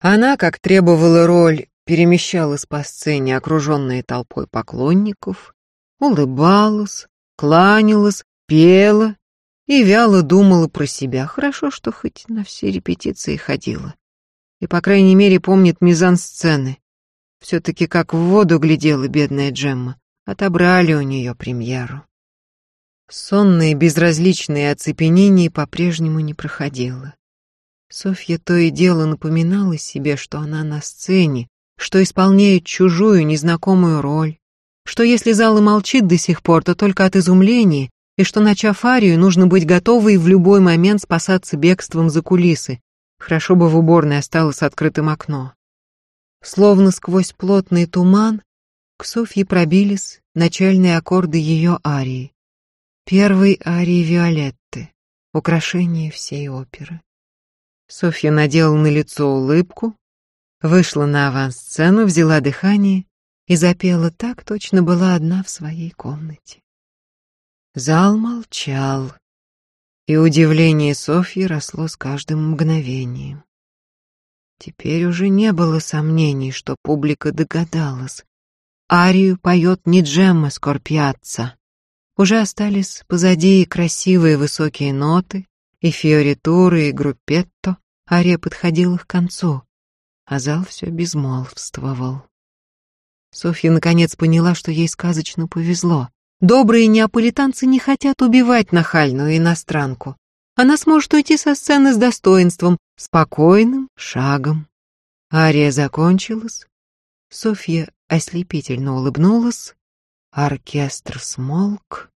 Она, как требовала роль, перемещалась по сцене, окруженная толпой поклонников, улыбалась, кланялась, пела и вяло думала про себя. Хорошо, что хоть на все репетиции ходила. И, по крайней мере, помнит мизансцены. Все-таки как в воду глядела бедная Джемма. Отобрали у нее премьеру. Сонное, безразличное оцепенение по-прежнему не проходило. Софья то и дело напоминала себе, что она на сцене, что исполняет чужую, незнакомую роль, что если зал и молчит до сих пор, то только от изумления, и что, начав арию, нужно быть готовой в любой момент спасаться бегством за кулисы. Хорошо бы в уборной осталось открытым окно. Словно сквозь плотный туман к Софье пробились начальные аккорды ее арии. Первой арии Виолетты, украшение всей оперы. Софья надела на лицо улыбку, вышла на авансцену, взяла дыхание и запела так, точно была одна в своей комнате. Зал молчал, и удивление Софьи росло с каждым мгновением. Теперь уже не было сомнений, что публика догадалась. Арию поет не Джемма Скорпиатца. Уже остались позади и красивые высокие ноты, и фиоритуры, и группетто. Ария подходила к концу, а зал все безмолвствовал. Софья наконец поняла, что ей сказочно повезло. Добрые неаполитанцы не хотят убивать нахальную иностранку. Она сможет уйти со сцены с достоинством, спокойным шагом. Ария закончилась. Софья ослепительно улыбнулась. Оркестр смолк,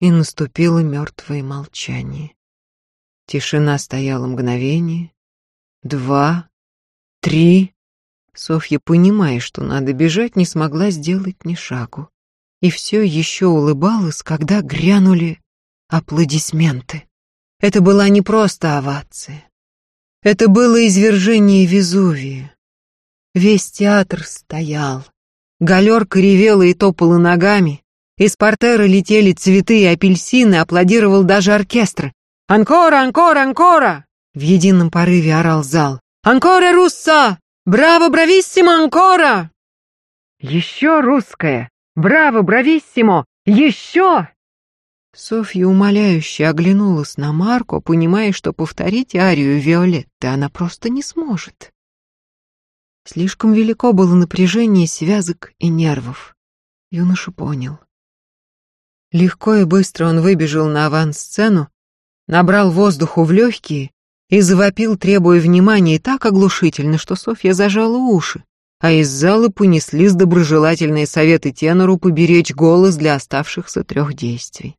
и наступило мертвое молчание. Тишина стояла мгновение, два, три. Софья, понимая, что надо бежать, не смогла сделать ни шагу. И все еще улыбалась, когда грянули аплодисменты. Это была не просто овация. Это было извержение Везувия. Весь театр стоял. Галерка ревела и топала ногами. Из портера летели цветы и апельсины, аплодировал даже оркестр. «Анкора, анкора, анкора!» В едином порыве орал зал. «Анкора, русса! Браво, брависсимо, анкора!» «Еще русская! Браво, брависсимо! Еще!» Софья умоляюще оглянулась на Марко, понимая, что повторить арию Виолетты она просто не сможет. Слишком велико было напряжение связок и нервов. Юноша понял. Легко и быстро он выбежал на авансцену, набрал воздуху в легкие и завопил, требуя внимания так оглушительно, что Софья зажала уши, а из зала понеслись доброжелательные советы тенору поберечь голос для оставшихся трех действий.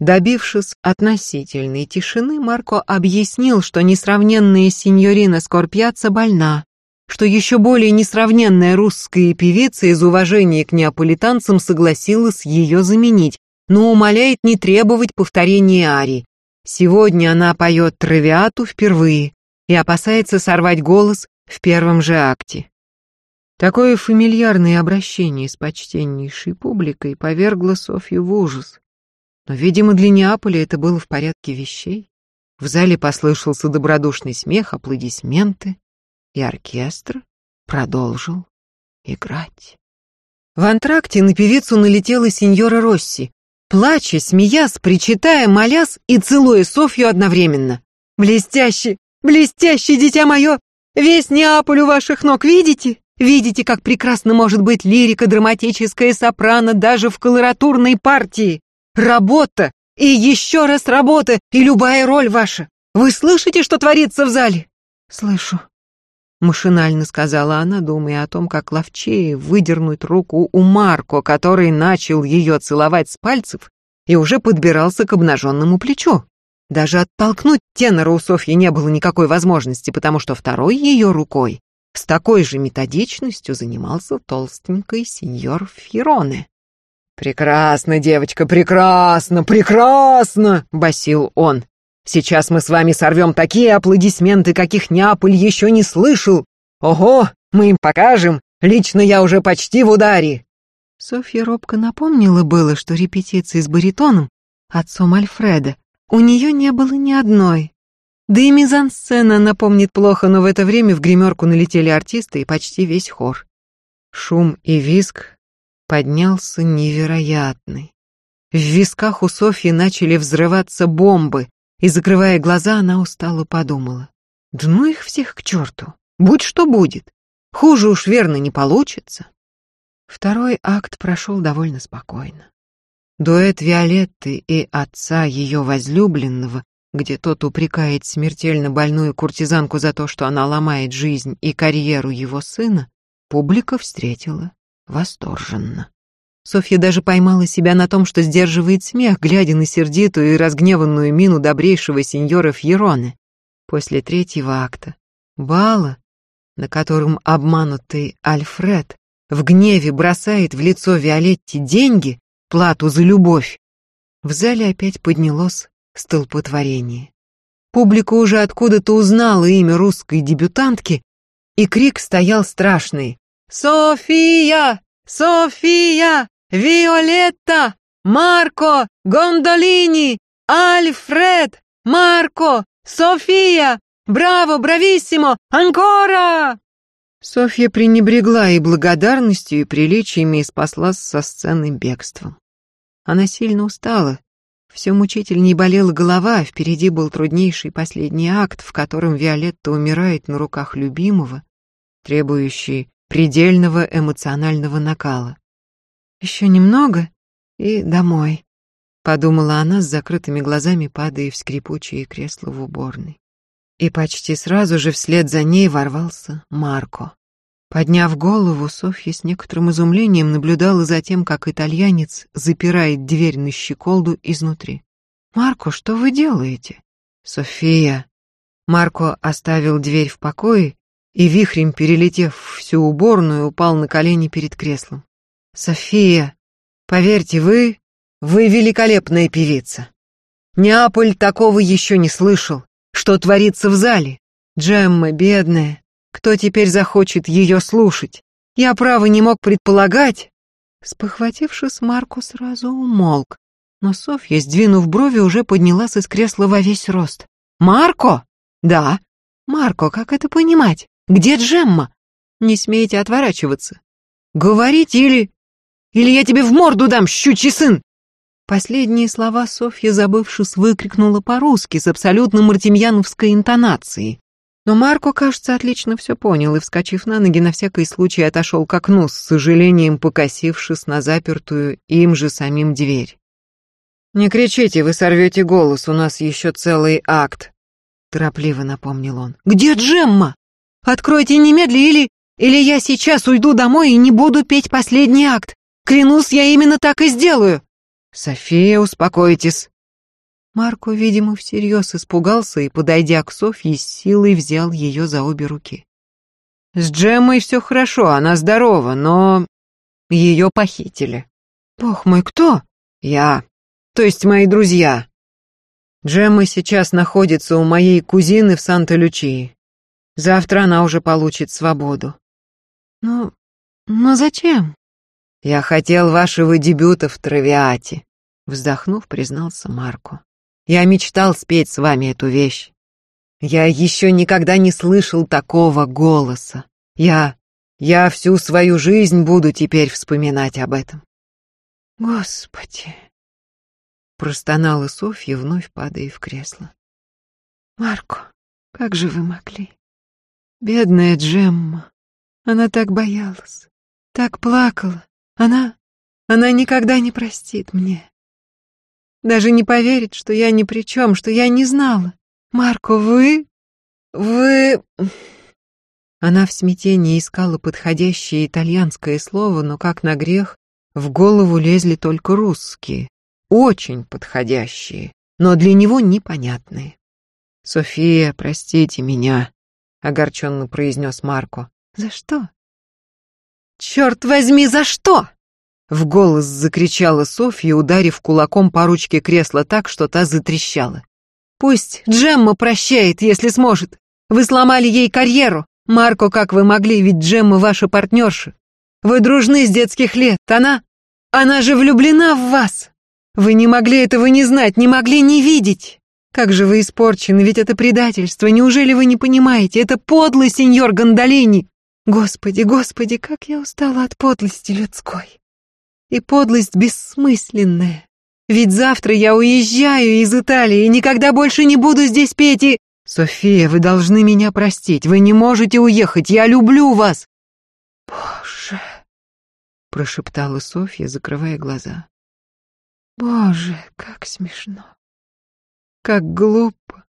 Добившись относительной тишины, Марко объяснил, что несравненная сеньорина Скорпьяца больна, что еще более несравненная русская певица из уважения к неаполитанцам согласилась ее заменить, но умоляет не требовать повторения арии. Сегодня она поет травиату впервые и опасается сорвать голос в первом же акте. Такое фамильярное обращение с почтеннейшей публикой повергло Софью в ужас. Но, видимо, для Неаполя это было в порядке вещей. В зале послышался добродушный смех, аплодисменты, и оркестр продолжил играть. В антракте на певицу налетела сеньора Росси, плача, смеясь, причитая, молясь и целуя Софью одновременно. «Блестяще! Блестяще, дитя мое! Весь Неаполь у ваших ног, видите? Видите, как прекрасно может быть лирика драматическая сопрано даже в колоратурной партии? Работа! И еще раз работа! И любая роль ваша! Вы слышите, что творится в зале?» «Слышу», — машинально сказала она, думая о том, как ловчее выдернуть руку у Марко, который начал ее целовать с пальцев и уже подбирался к обнаженному плечу. Даже оттолкнуть тенора у Софьи не было никакой возможности, потому что второй ее рукой с такой же методичностью занимался толстенький сеньор Фьероне. «Прекрасно, девочка, прекрасно, прекрасно!» — басил он. «Сейчас мы с вами сорвем такие аплодисменты, каких Неаполь еще не слышал! Ого, мы им покажем! Лично я уже почти в ударе!» Софья робко напомнила было, что репетиции с баритоном, отцом Альфреда, у нее не было ни одной. Да и мизансцена напомнит плохо, но в это время в гримерку налетели артисты и почти весь хор. Шум и визг поднялся невероятный. В висках у Софьи начали взрываться бомбы, и, закрывая глаза, она устало подумала. Да ну их всех к черту, будь что будет. Хуже уж верно не получится. Второй акт прошел довольно спокойно. Дуэт Виолетты и отца ее возлюбленного, где тот упрекает смертельно больную куртизанку за то, что она ломает жизнь и карьеру его сына, публика встретила восторженно. Софья даже поймала себя на том, что сдерживает смех, глядя на сердитую и разгневанную мину добрейшего сеньора Фьероне. После третьего акта, бала, на котором обманутый Альфред в гневе бросает в лицо Виолетте деньги, плату за любовь, в зале опять поднялось столпотворение. Публика уже откуда-то узнала имя русской дебютантки, и крик стоял страшный. «София! София! Виолетта! Марко! Гондолини! Альфред! Марко! София! Браво! Брависсимо! Анкора!» Софья пренебрегла и благодарностью, и приличиями и спаслась со сцены бегством. Она сильно устала. Все мучительней болела голова, а впереди был труднейший последний акт, в котором Виолетта умирает на руках любимого, требующий предельного эмоционального накала. «Еще немного и домой», — подумала она с закрытыми глазами, падая в скрипучие кресла в уборной. И почти сразу же вслед за ней ворвался Марко. Подняв голову, Софья с некоторым изумлением наблюдала за тем, как итальянец запирает дверь на щеколду изнутри. «Марко, что вы делаете?» «София!» Марко оставил дверь в покое и, вихрем перелетев всю уборную, упал на колени перед креслом. «София, поверьте, вы... вы великолепная певица. Неаполь такого еще не слышал что творится в зале. Джемма, бедная, кто теперь захочет ее слушать? Я, право, не мог предполагать. Спохватившись, Марко сразу умолк, но Софья, сдвинув брови, уже поднялась из кресла во весь рост. «Марко?» «Да». «Марко, как это понимать? Где Джемма?» «Не смейте отворачиваться». «Говорите или... или я тебе в морду дам, щучий сын!» Последние слова Софья, забывшись, выкрикнула по-русски с абсолютно мартемьяновской интонацией. Но Марко, кажется, отлично все понял и, вскочив на ноги, на всякий случай отошел к окну, с сожалением покосившись на запертую им же самим дверь. «Не кричите, вы сорвете голос, у нас еще целый акт», — торопливо напомнил он. «Где Джемма? Откройте немедля или... или я сейчас уйду домой и не буду петь последний акт. Клянусь, я именно так и сделаю!» «София, успокойтесь!» Марко, видимо, всерьез испугался и, подойдя к Софье, с силой взял ее за обе руки. «С Джеммой все хорошо, она здорова, но... ее похитили». «Бог мой, кто?» «Я. То есть мои друзья. Джемма сейчас находится у моей кузины в Санта-Лючии. Завтра она уже получит свободу». «Ну, но зачем?» «Я хотел вашего дебюта в Травиате», — вздохнув, признался Марко. «Я мечтал спеть с вами эту вещь. Я еще никогда не слышал такого голоса. Я... я всю свою жизнь буду теперь вспоминать об этом». «Господи!» — простонала Софья, вновь падая в кресло. «Марко, как же вы могли? Бедная Джемма, она так боялась, так плакала. Она... она никогда не простит мне. Даже не поверит, что я ни при чем, что я не знала. Марко, вы... вы...» Она в смятении искала подходящее итальянское слово, но как на грех, в голову лезли только русские, очень подходящие, но для него непонятные. «София, простите меня», — огорченно произнес Марко. «За что?» «Черт возьми, за что?» В голос закричала Софья, ударив кулаком по ручке кресла так, что та затрещала. «Пусть Джемма прощает, если сможет. Вы сломали ей карьеру. Марко, как вы могли, ведь Джемма ваша партнерша. Вы дружны с детских лет. Она... Она же влюблена в вас. Вы не могли этого не знать, не могли не видеть. Как же вы испорчены, ведь это предательство. Неужели вы не понимаете? Это подлый сеньор Гондолини. Господи, господи, как я устала от подлости людской. И подлость бессмысленная. Ведь завтра я уезжаю из Италии и никогда больше не буду здесь петь и... София, вы должны меня простить. Вы не можете уехать. Я люблю вас. Боже, прошептала Софья, закрывая глаза. Боже, как смешно. Как глупо.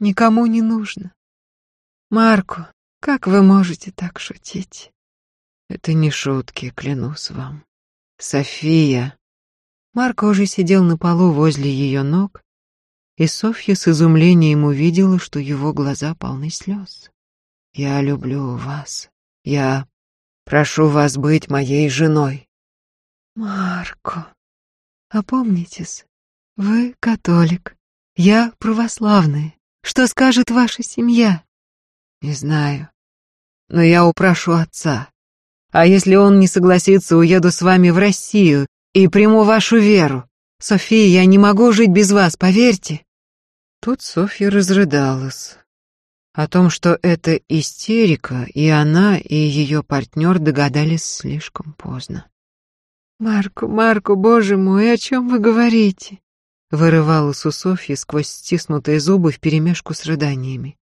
Никому не нужно. Марко, как вы можете так шутить? Это не шутки, клянусь вам. София. Марко уже сидел на полу возле ее ног, и Софья с изумлением увидела, что его глаза полны слез. «Я люблю вас. Я прошу вас быть моей женой». «Марко, опомнитесь, вы католик, я православная. Что скажет ваша семья?» «Не знаю, но я упрошу отца. А если он не согласится, уеду с вами в Россию и приму вашу веру. София, я не могу жить без вас, поверьте». Тут Софья разрыдалась. О том, что это истерика, и она, и ее партнер догадались слишком поздно. «Марко, Марко, боже мой, о чем вы говорите?» Вырывалась у Софьи сквозь стиснутые зубы вперемешку с рыданиями.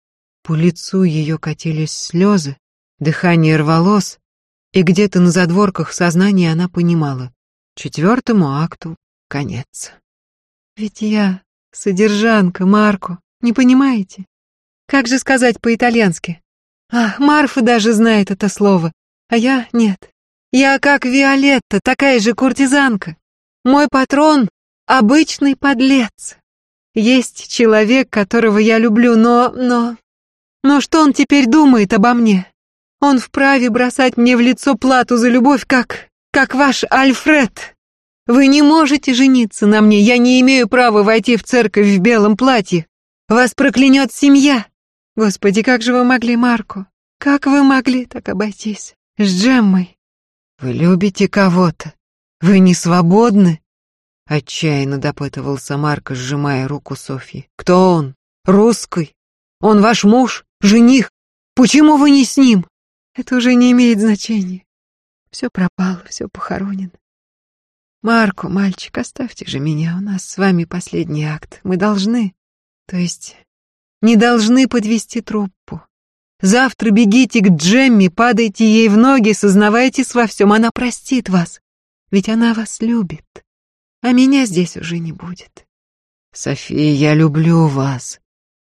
По лицу ее катились слезы, дыхание рвалось, и где-то на задворках сознания она понимала. Четвертому акту конец. «Ведь я содержанка, Марко, не понимаете? Как же сказать по-итальянски? Ах, Марфа даже знает это слово, а я нет. Я как Виолетта, такая же куртизанка. Мой патрон — обычный подлец. Есть человек, которого я люблю, но... но... Но что он теперь думает обо мне? Он вправе бросать мне в лицо плату за любовь, как... как ваш Альфред. Вы не можете жениться на мне, я не имею права войти в церковь в белом платье. Вас проклянет семья. Господи, как же вы могли, Марко? Как вы могли так обойтись с Джеммой? Вы любите кого-то? Вы не свободны? Отчаянно допытывался Марко, сжимая руку Софьи. Кто он? Русский? Он ваш муж? Жених? Почему вы не с ним? Это уже не имеет значения. Все пропало, все похоронено. Марко, мальчик, оставьте же меня, у нас с вами последний акт. Мы должны, то есть не должны подвести труппу. Завтра бегите к Джемми, падайте ей в ноги, сознавайтесь во всем, она простит вас, ведь она вас любит, а меня здесь уже не будет. София, я люблю вас,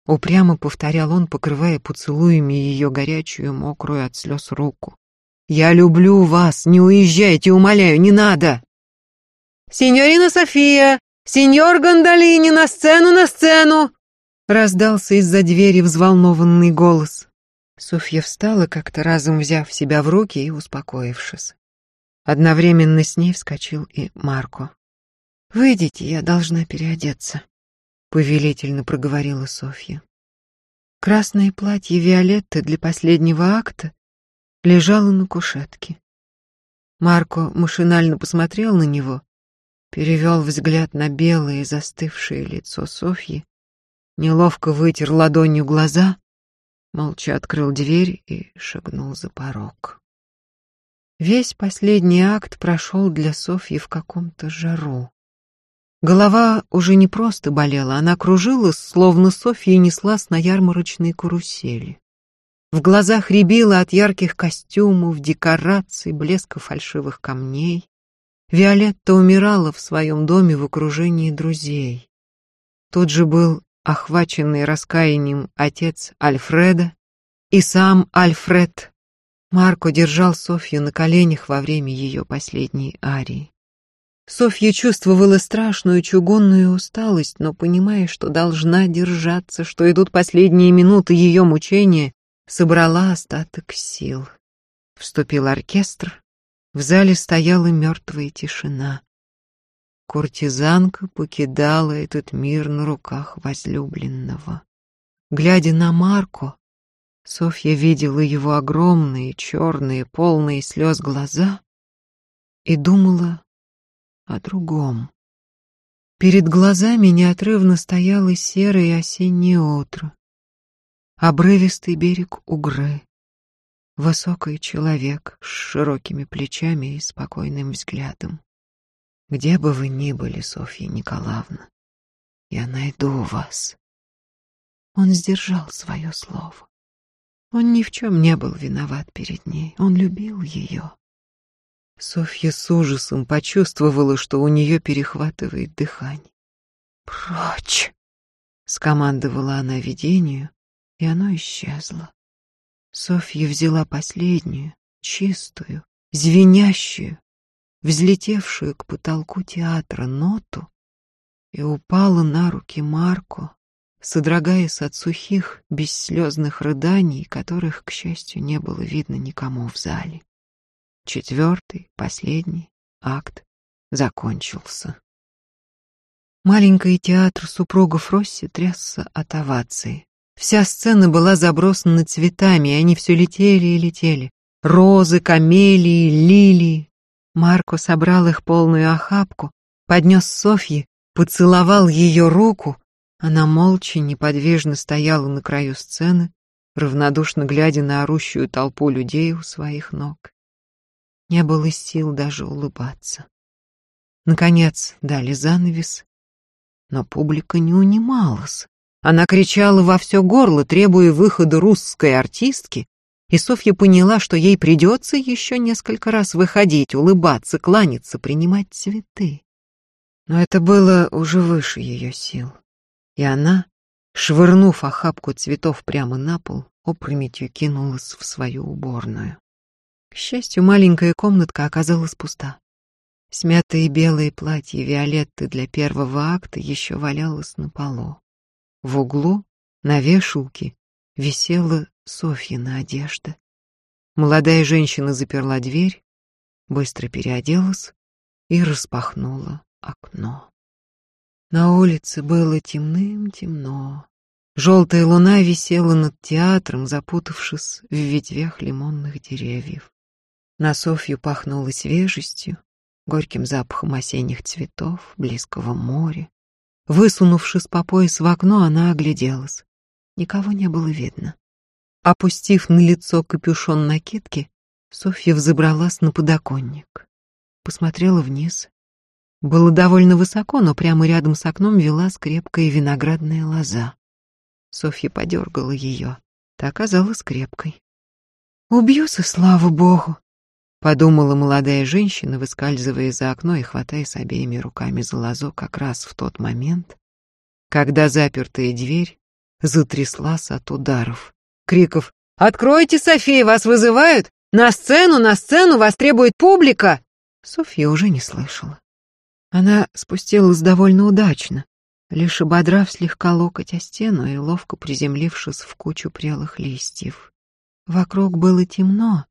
Упрямо повторял он, покрывая поцелуями ее горячую, мокрую от слез руку. «Я люблю вас, не уезжайте, умоляю, не надо!» «Синьорина София! Сеньор Гондолини, на сцену, на сцену!» Раздался из-за двери взволнованный голос. Софья встала, как-то разом взяв себя в руки и успокоившись. Одновременно с ней вскочил и Марко. «Выйдите, я должна переодеться», — повелительно проговорила Софья. Красное платье Виолетты для последнего акта лежало на кушетке. Марко машинально посмотрел на него, перевел взгляд на белое застывшее лицо Софьи, неловко вытер ладонью глаза, молча открыл дверь и шагнул за порог. Весь последний акт прошел для Софьи в каком-то жару. Голова уже не просто болела, она кружилась, словно Софья неслась на ярмарочной карусели. В глазах рябило от ярких костюмов, декораций, блеска фальшивых камней. Виолетта умирала в своем доме в окружении друзей. Тот же был охваченный раскаянием отец Альфреда и сам Альфред. Марко держал Софью на коленях во время ее последней арии. Софья чувствовала страшную чугунную усталость, но, понимая, что должна держаться, что идут последние минуты ее мучения, собрала остаток сил. Вступил оркестр, в зале стояла мертвая тишина. Куртизанка покидала этот мир на руках возлюбленного. Глядя на Марко, Софья видела его огромные, черные, полные слез глаза и думала о другом. Перед глазами неотрывно стояло серое осеннее утро, обрывистый берег Угры, высокий человек с широкими плечами и спокойным взглядом. Где бы вы ни были, Софья Николаевна, я найду вас. Он сдержал свое слово. Он ни в чем не был виноват перед ней, он любил ее. Софья с ужасом почувствовала, что у нее перехватывает дыхание. «Прочь!» — скомандовала она видению, и оно исчезло. Софья взяла последнюю, чистую, звенящую, взлетевшую к потолку театра ноту и упала на руки Марко, содрогаясь от сухих, бесслезных рыданий, которых, к счастью, не было видно никому в зале. Четвертый, последний акт закончился. Маленький театр супругов Росси трясся от овации. Вся сцена была забросана цветами, и они все летели и летели. Розы, камелии, лилии, Марко собрал их полную охапку, поднес Софье, поцеловал ее руку. Она молча, неподвижно стояла на краю сцены, равнодушно глядя на орущую толпу людей у своих ног. Не было сил даже улыбаться. Наконец дали занавес, но публика не унималась. Она кричала во все горло, требуя выхода русской артистки, и Софья поняла, что ей придется еще несколько раз выходить, улыбаться, кланяться, принимать цветы. Но это было уже выше ее сил. И она, швырнув охапку цветов прямо на пол, опрометью кинулась в свою уборную. К счастью, маленькая комнатка оказалась пуста. Смятое белое платье Виолетты для первого акта еще валялось на полу. В углу, на вешалке, висела Софьина одежда. Молодая женщина заперла дверь, быстро переоделась и распахнула окно. На улице было темным-темно. Желтая луна висела над театром, запутавшись в ветвях лимонных деревьев. На Софью пахнуло свежестью, горьким запахом осенних цветов, близкого моря. Высунувшись по пояс в окно, она огляделась. Никого не было видно. Опустив на лицо капюшон накидки, Софья взобралась на подоконник. Посмотрела вниз. Было довольно высоко, но прямо рядом с окном вела скрепкая виноградная лоза. Софья подергала ее. Та оказалась крепкой. «Убьюся, слава богу!» — подумала молодая женщина, выскальзывая за окно и хватаясь обеими руками за лозу как раз в тот момент, когда запертая дверь затряслась от ударов криков «Откройте, София, вас вызывают! На сцену, на сцену, вас требует публика!» Софья уже не слышала. Она спустилась довольно удачно, лишь ободрав слегка локоть о стену и ловко приземлившись в кучу прелых листьев. Вокруг было темно.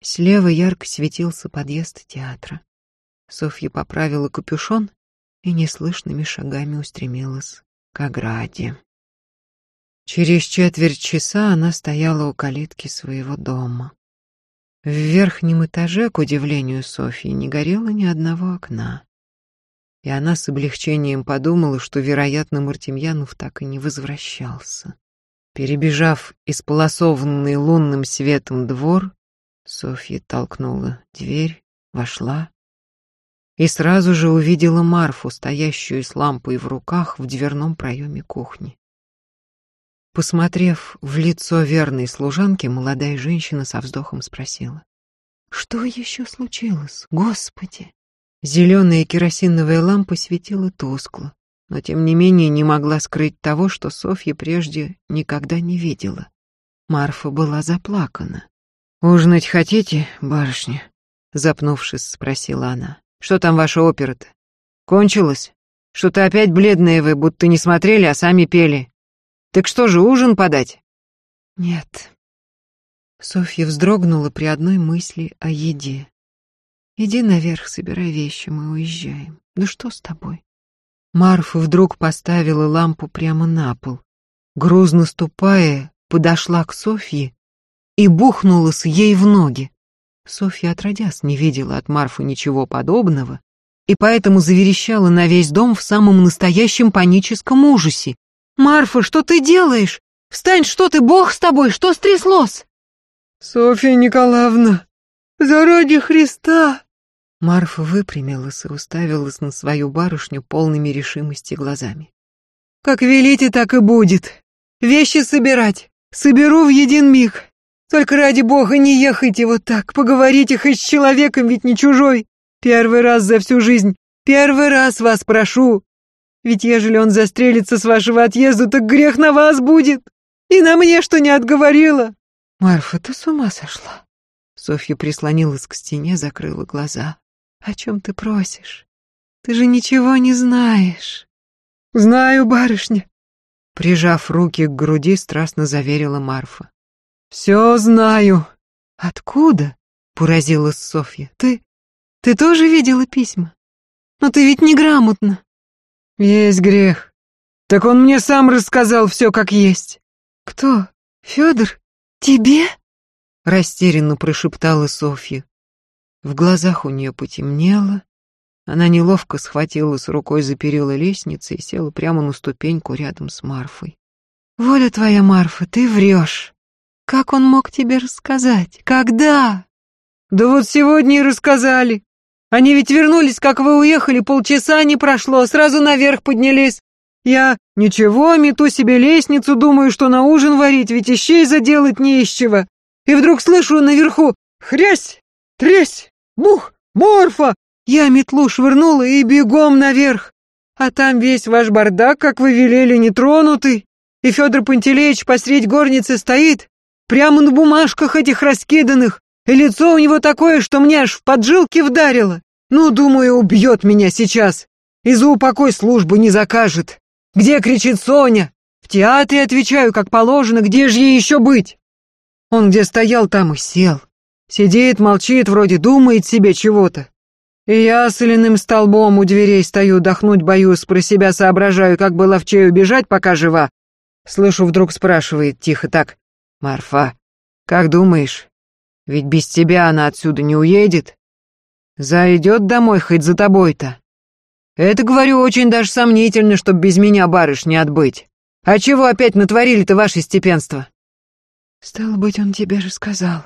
Слева ярко светился подъезд театра. Софья поправила капюшон и неслышными шагами устремилась к ограде. Через четверть часа она стояла у калитки своего дома. В верхнем этаже, к удивлению Софьи, не горело ни одного окна. И она с облегчением подумала, что, вероятно, Мартемьянов так и не возвращался. Перебежав исполосованный лунным светом двор, Софья толкнула дверь, вошла и сразу же увидела Марфу, стоящую с лампой в руках в дверном проеме кухни. Посмотрев в лицо верной служанки, молодая женщина со вздохом спросила. «Что еще случилось, Господи?» Зеленая керосиновая лампа светила тускло. но тем не менее не могла скрыть того, что Софья прежде никогда не видела. Марфа была заплакана. «Ужинать хотите, барышня?» Запнувшись, спросила она. «Что там ваша опера-то? Кончилась? Что-то опять бледные вы, будто не смотрели, а сами пели. Так что же, ужин подать?» «Нет». Софья вздрогнула при одной мысли о еде. «Иди наверх, собирай вещи, мы уезжаем. Да что с тобой?» Марфа вдруг поставила лампу прямо на пол. Грузно ступая, подошла к Софье и бухнулась ей в ноги. Софья отродясь не видела от Марфы ничего подобного и поэтому заверещала на весь дом в самом настоящем паническом ужасе. «Марфа, что ты делаешь? Встань, что ты, бог с тобой, что стряслось?» «Софья Николаевна, заради Христа!» Марфа выпрямилась и уставилась на свою барышню полными решимости глазами. «Как велите, так и будет. Вещи собирать. Соберу в един миг. Только ради бога не ехайте вот так. Поговорите хоть с человеком, ведь не чужой. Первый раз за всю жизнь. Первый раз вас прошу. Ведь ежели он застрелится с вашего отъезда, так грех на вас будет. И на мне что не отговорила. Марфа, ты с ума сошла? Софья прислонилась к стене, закрыла глаза. О чем ты просишь? Ты же ничего не знаешь. Знаю, барышня. Прижав руки к груди, страстно заверила Марфа. Все знаю. Откуда? Поразилась Софья. Ты... ты тоже видела письма? Но ты ведь неграмотна. Есть грех. Так он мне сам рассказал все как есть. Кто? Федор? Тебе? Растерянно прошептала Софья. В глазах у нее потемнело. Она неловко схватилась рукой за перила лестницы и села прямо на ступеньку рядом с Марфой. «Воля твоя, Марфа, ты врешь. Как он мог тебе рассказать? Когда?» «Да вот сегодня и рассказали. Они ведь вернулись, как вы уехали, полчаса не прошло, сразу наверх поднялись. Я ничего, мету себе лестницу, думаю, что на ужин варить, ведь ищей заделать не из чего. И вдруг слышу наверху «Хрясь! Тресь! Бух! Морфа!» Я метлу швырнула и бегом наверх. А там весь ваш бардак, как вы велели, нетронутый. И Федор Пантелеич посредь горницы стоит, прямо на бумажках этих раскиданных, и лицо у него такое, что мне аж в поджилки вдарило. Ну, думаю, убьет меня сейчас. И за упокой службы не закажет. Где кричит Соня? В театре отвечаю, как положено, где же ей еще быть? Он где стоял, там и сел. Сидит, молчит, вроде думает себе чего-то. И я соляным столбом у дверей стою, дохнуть боюсь, про себя соображаю, как бы ловчей убежать, пока жива. Слышу, вдруг спрашивает тихо так. «Марфа, как думаешь, ведь без тебя она отсюда не уедет? Зайдет домой хоть за тобой-то?» «Это, говорю, очень даже сомнительно, чтоб без меня барышня отбыть. А чего опять натворили-то ваше степенство?» «Стало быть, он тебе же сказал»,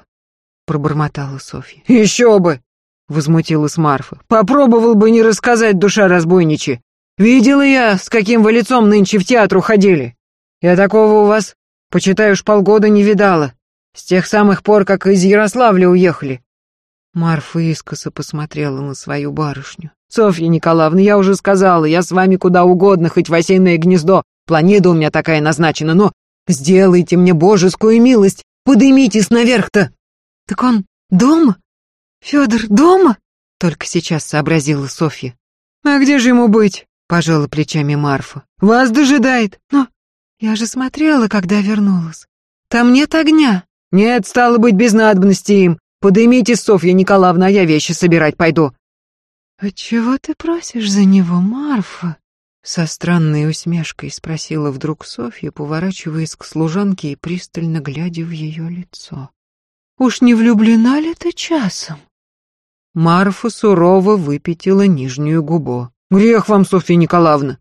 пробормотала Софья. «Еще бы!» — возмутилась Марфа. «Попробовал бы не рассказать, душа разбойничи. Видела я, с каким вы лицом нынче в театр уходили. Я такого у вас, почитай уж полгода не видала. С тех самых пор, как из Ярославля уехали». Марфа искоса посмотрела на свою барышню. «Софья Николаевна, я уже сказала, я с вами куда угодно, хоть в осеннее гнездо. Планета у меня такая назначена, но сделайте мне божескую милость, подымитесь наверх-то!» Так он дома? Федор дома? Только сейчас сообразила Софья. А где же ему быть? Пожала плечами Марфа. Вас дожидает. Но я же смотрела, когда вернулась. Там нет огня. Нет, стало быть, без надобности им. Подымите, Софья Николаевна, а я вещи собирать пойду. А чего ты просишь за него, Марфа? Со странной усмешкой спросила вдруг Софья, поворачиваясь к служанке и пристально глядя в ее лицо. Уж не влюблена ли ты часом? Марфа сурово выпятила нижнюю губу. Грех вам, Софья Николаевна.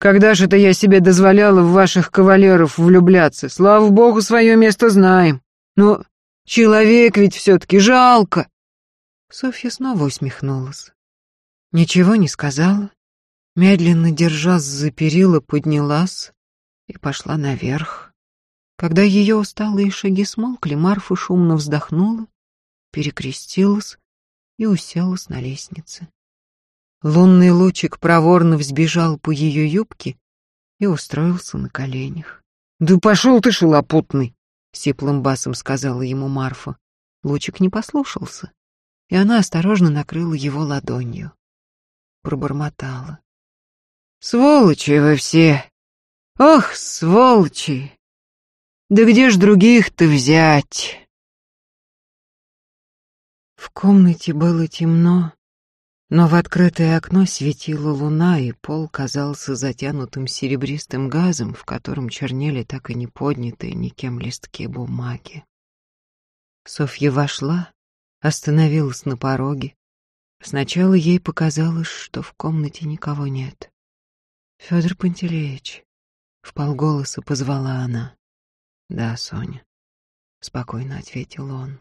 Когда же это я себе дозволяла в ваших кавалеров влюбляться? Слава богу, свое место знаем. Но человек ведь все-таки жалко. Софья снова усмехнулась. Ничего не сказала, медленно держась за перила, поднялась и пошла наверх. Когда ее усталые шаги смолкли, Марфа шумно вздохнула, перекрестилась и уселась на лестнице. Лунный лучик проворно взбежал по ее юбке и устроился на коленях. «Да пошел ты, шалопутный!» — сиплым басом сказала ему Марфа. Лучик не послушался, и она осторожно накрыла его ладонью. Пробормотала. «Сволочи вы все! Ох, сволочи! Да где ж других-то взять?» В комнате было темно, но в открытое окно светила луна, и пол казался затянутым серебристым газом, в котором чернели так и не поднятые никем листки бумаги. Софья вошла, остановилась на пороге. Сначала ей показалось, что в комнате никого нет. Федор Пантелеич, вполголоса позвала она. Да, Соня, спокойно ответил он.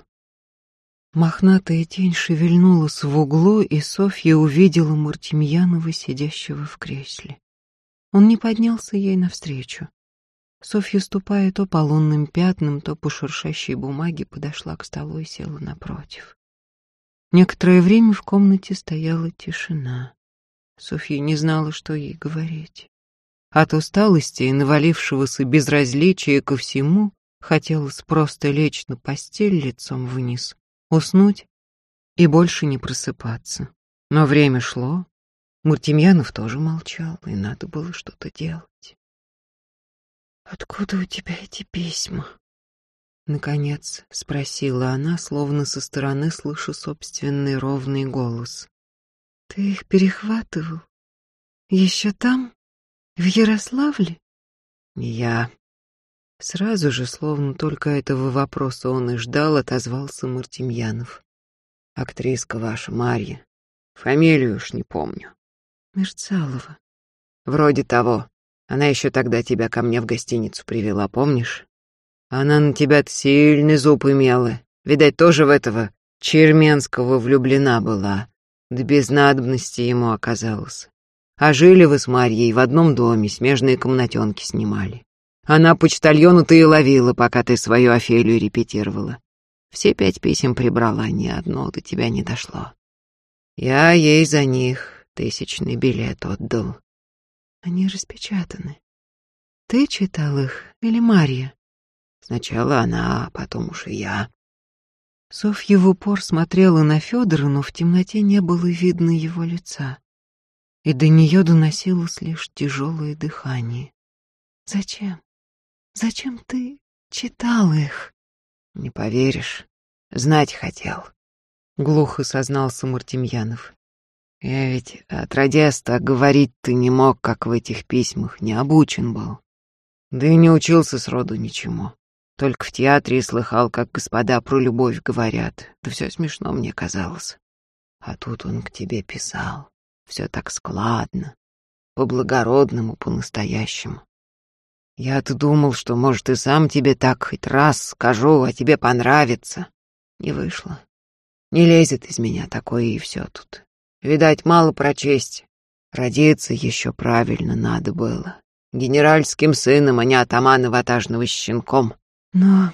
Мохнатая тень шевельнулась в углу, и Софья увидела Мартемьянова, сидящего в кресле. Он не поднялся ей навстречу. Софья, ступая то по лунным пятнам, то по шуршащей бумаге, подошла к столу и села напротив. Некоторое время в комнате стояла тишина. Софья не знала, что ей говорить. От усталости и навалившегося безразличия ко всему хотелось просто лечь на постель лицом вниз уснуть и больше не просыпаться. Но время шло, Муртемьянов тоже молчал, и надо было что-то делать. «Откуда у тебя эти письма?» Наконец спросила она, словно со стороны слыша собственный ровный голос. «Ты их перехватывал? Еще там? В Ярославле?» «Я», Сразу же, словно только этого вопроса он и ждал, отозвался Мартемьянов. «Актриска ваша, Марья. Фамилию уж не помню». «Мерцалова». «Вроде того. Она еще тогда тебя ко мне в гостиницу привела, помнишь? Она на тебя-то сильный зуб имела. Видать, тоже в этого Черменского влюблена была. Да без надобности ему оказалось. А жили вы с Марьей в одном доме, смежные комнатенки снимали. Она почтальону-то и ловила, пока ты свою Офелию репетировала. Все пять писем прибрала, ни одно до тебя не дошло. Я ей за них тысячный билет отдал. Они распечатаны. Ты читал их или Марья? Сначала она, а потом уж и я. Софья в упор смотрела на Федора, но в темноте не было видно его лица, и до нее доносилось лишь тяжелое дыхание. Зачем? Зачем ты читал их? Не поверишь, знать хотел. Глухо сознался Мартемьянов. Я ведь отродясь так говорить ты не мог, как в этих письмах, не обучен был. Да и не учился сроду ничему. Только в театре слыхал, как господа про любовь говорят. Да все смешно мне казалось. А тут он к тебе писал. Все так складно, по-благородному, по-настоящему. Я-то думал, что, может, и сам тебе так хоть раз скажу, а тебе понравится. Не вышло. Не лезет из меня такое, и все тут. Видать, мало прочесть. Родиться еще правильно надо было. Генеральским сыном, а не атамана-ватажного щенком. Но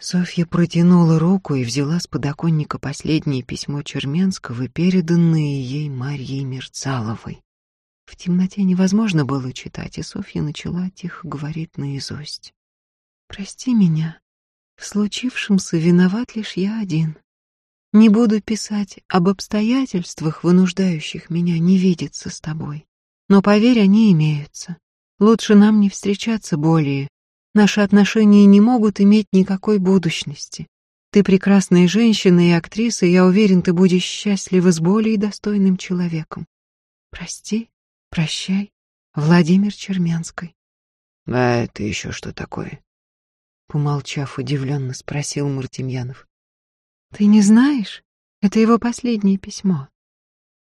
Софья протянула руку и взяла с подоконника последнее письмо Черменского, переданное ей Марьей Мерцаловой. В темноте невозможно было читать, и Софья начала тихо говорить наизусть. «Прости меня. В случившемся виноват лишь я один. Не буду писать об обстоятельствах, вынуждающих меня не видеться с тобой. Но, поверь, они имеются. Лучше нам не встречаться более. Наши отношения не могут иметь никакой будущности. Ты прекрасная женщина и актриса, и я уверен, ты будешь счастлива с более достойным человеком. Прости, Прощай, Владимир Черменской. А это еще что такое? Помолчав, удивленно спросил Мартемьянов. Ты не знаешь? Это его последнее письмо.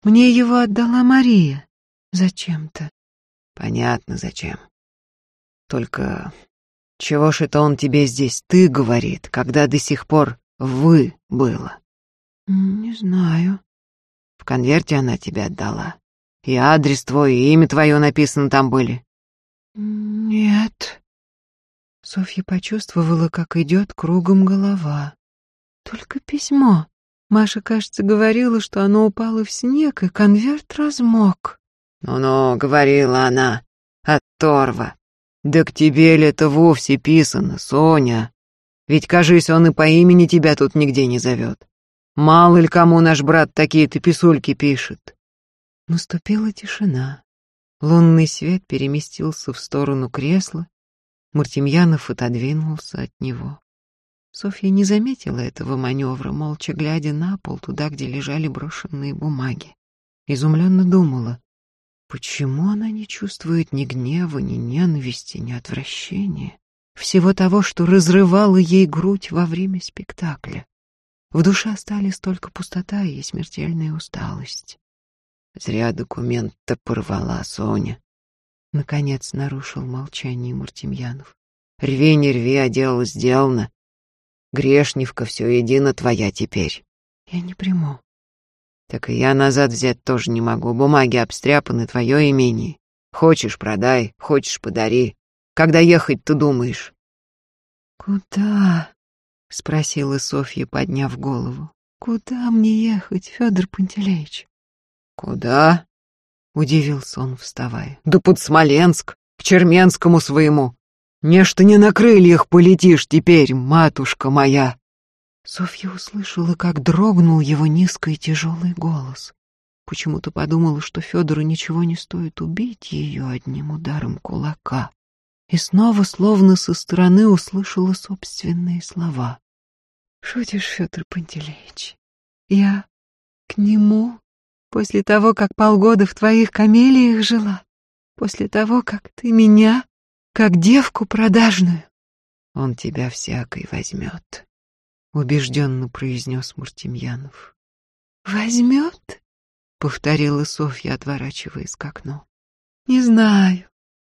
Мне его отдала Мария. Зачем-то. Понятно, зачем. Только чего ж это он тебе здесь ты говорит, когда до сих пор вы было? Не знаю. В конверте она тебе отдала. И адрес твой, и имя твое написано там были. Нет. Софья почувствовала, как идет кругом голова. Только письмо. Маша, кажется, говорила, что оно упало в снег, и конверт размок. «Ну-ну», — говорила она, — «отторва. Да к тебе ли это вовсе писано, Соня? Ведь, кажись, он и по имени тебя тут нигде не зовет. Мало ли кому наш брат такие-то писульки пишет». Наступила тишина. Лунный свет переместился в сторону кресла. Мартемьянов отодвинулся от него. Софья не заметила этого маневра, молча глядя на пол, туда, где лежали брошенные бумаги. Изумленно думала, почему она не чувствует ни гнева, ни ненависти, ни отвращения, всего того, что разрывало ей грудь во время спектакля. В душе остались только пустота и смертельная усталость. Зря документ-то порвала Соня. Наконец нарушил молчание Мартемьянов. Рви, не рви, а дело сделано. Грешневка все едино твоя теперь. Я не приму. Так и я назад взять тоже не могу. Бумаги обстряпаны, твое имение. Хочешь — продай, хочешь — подари. Когда ехать, ты думаешь? Куда? — спросила Софья, подняв голову. Куда мне ехать, Федор Пантелеич? Куда? — удивился он, вставая. Да под Смоленск, к Черменскому своему. Нечто не на крыльях полетишь теперь, матушка моя. Софья услышала, как дрогнул его низкий тяжелый голос. Почему-то подумала, что Федору ничего не стоит убить ее одним ударом кулака. И снова, словно со стороны, услышала собственные слова. «Шутишь, Федор Пантелеич? Я к нему после того, как полгода в твоих камелиях жила, после того, как ты меня как девку продажную. Он тебя всякой возьмет, — убежденно произнес Муртемьянов. Возьмет? — повторила Софья, отворачиваясь к окну. Не знаю.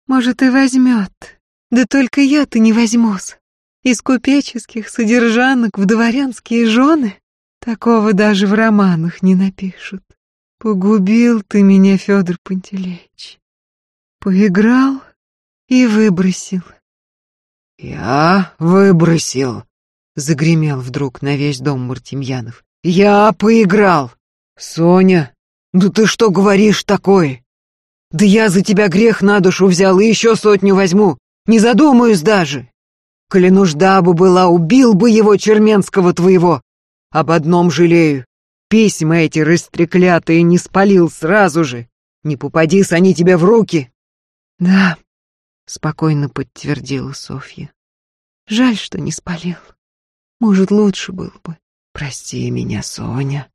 Может, и возьмет. Да только я-то не возьмусь. Из купеческих содержанок в дворянские жены такого даже в романах не напишут. Погубил ты меня, Федор Пантелеич. Поиграл и выбросил. Я выбросил, загремел вдруг на весь дом Мартемьянов. Я поиграл. Соня, ну ты что говоришь такое? Да я за тебя грех на душу взял и еще сотню возьму. Не задумаюсь даже. Коли нужда бы была, убил бы его Черменского твоего. Об одном жалею. Письма эти растреклятые не спалил сразу же. Не попадись они тебе в руки. Да, спокойно подтвердила Софья. Жаль, что не спалил. Может, лучше было бы. Прости меня, Соня,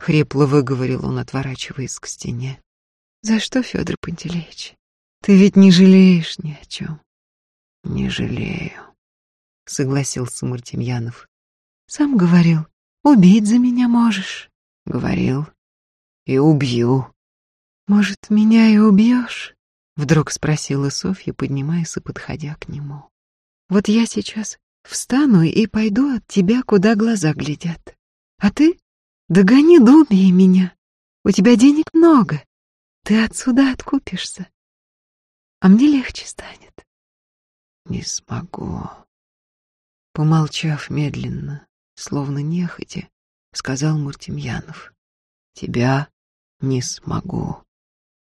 хрипло выговорил он, отворачиваясь к стене. За что, Федор Пантелеич? Ты ведь не жалеешь ни о чем. Не жалею, согласился Мартемьянов. Сам говорил, убить за меня можешь. Говорил. И убью. Может, меня и убьешь? Вдруг спросила Софья, поднимаясь и подходя к нему. Вот я сейчас встану и пойду от тебя, куда глаза глядят. А ты догони Дуби меня. У тебя денег много. Ты отсюда откупишься. А мне легче станет. Не смогу. Помолчав медленно, словно нехотя, сказал Муртемьянов. Тебя не смогу.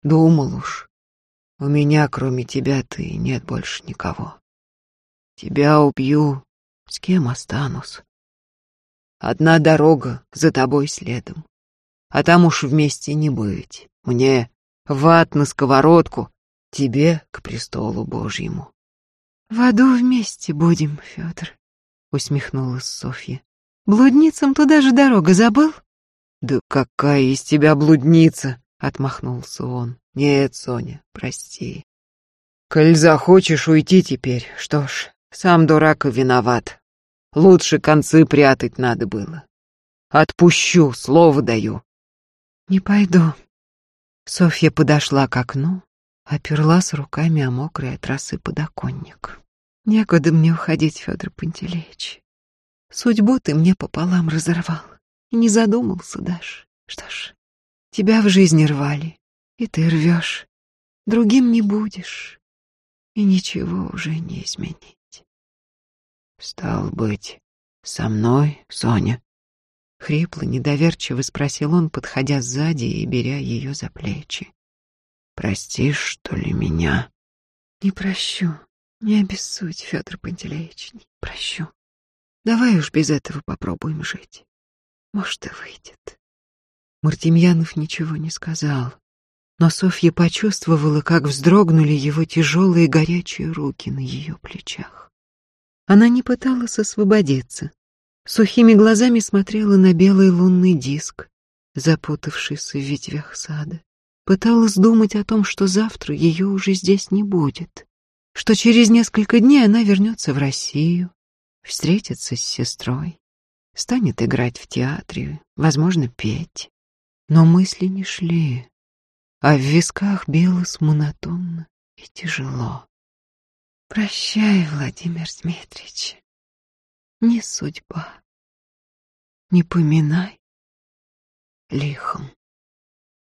Думал уж, у меня, кроме тебя, ты, нет больше никого. Тебя убью, с кем останусь? Одна дорога за тобой следом. А там уж вместе не быть. Мне в ад на сковородку, тебе к престолу Божьему. В аду вместе будем, Федор, усмехнулась Софья. Блудницам туда же дорога забыл? Да какая из тебя блудница, отмахнулся он. Нет, Соня, прости. Коль захочешь уйти теперь, что ж, сам дурак и виноват. Лучше концы прятать надо было. Отпущу, слово даю. Не пойду. Софья подошла к окну, оперлась руками о мокрый от росы подоконник. Некуда мне уходить, Федор Пантелеич. Судьбу ты мне пополам разорвал. И не задумался даже. Что ж, тебя в жизни рвали, и ты рвешь. Другим не будешь, и ничего уже не изменить. Стал быть, со мной, Соня? Хрипло, недоверчиво спросил он, подходя сзади и беря ее за плечи. «Простишь, что ли, меня?» «Не прощу. Не обессудь, Федор Пантелеич, не прощу. Давай уж без этого попробуем жить. Может, и выйдет». Мартемьянов ничего не сказал, но Софья почувствовала, как вздрогнули его тяжелые горячие руки на ее плечах. Она не пыталась освободиться, сухими глазами смотрела на белый лунный диск, запутавшийся в ветвях сада. Пыталась думать о том, что завтра ее уже здесь не будет, что через несколько дней она вернется в Россию, встретится с сестрой, станет играть в театре, возможно, петь. Но мысли не шли, а в висках билось монотонно и тяжело. Прощай, Владимир Дмитриевич не судьба. Не поминай лихом.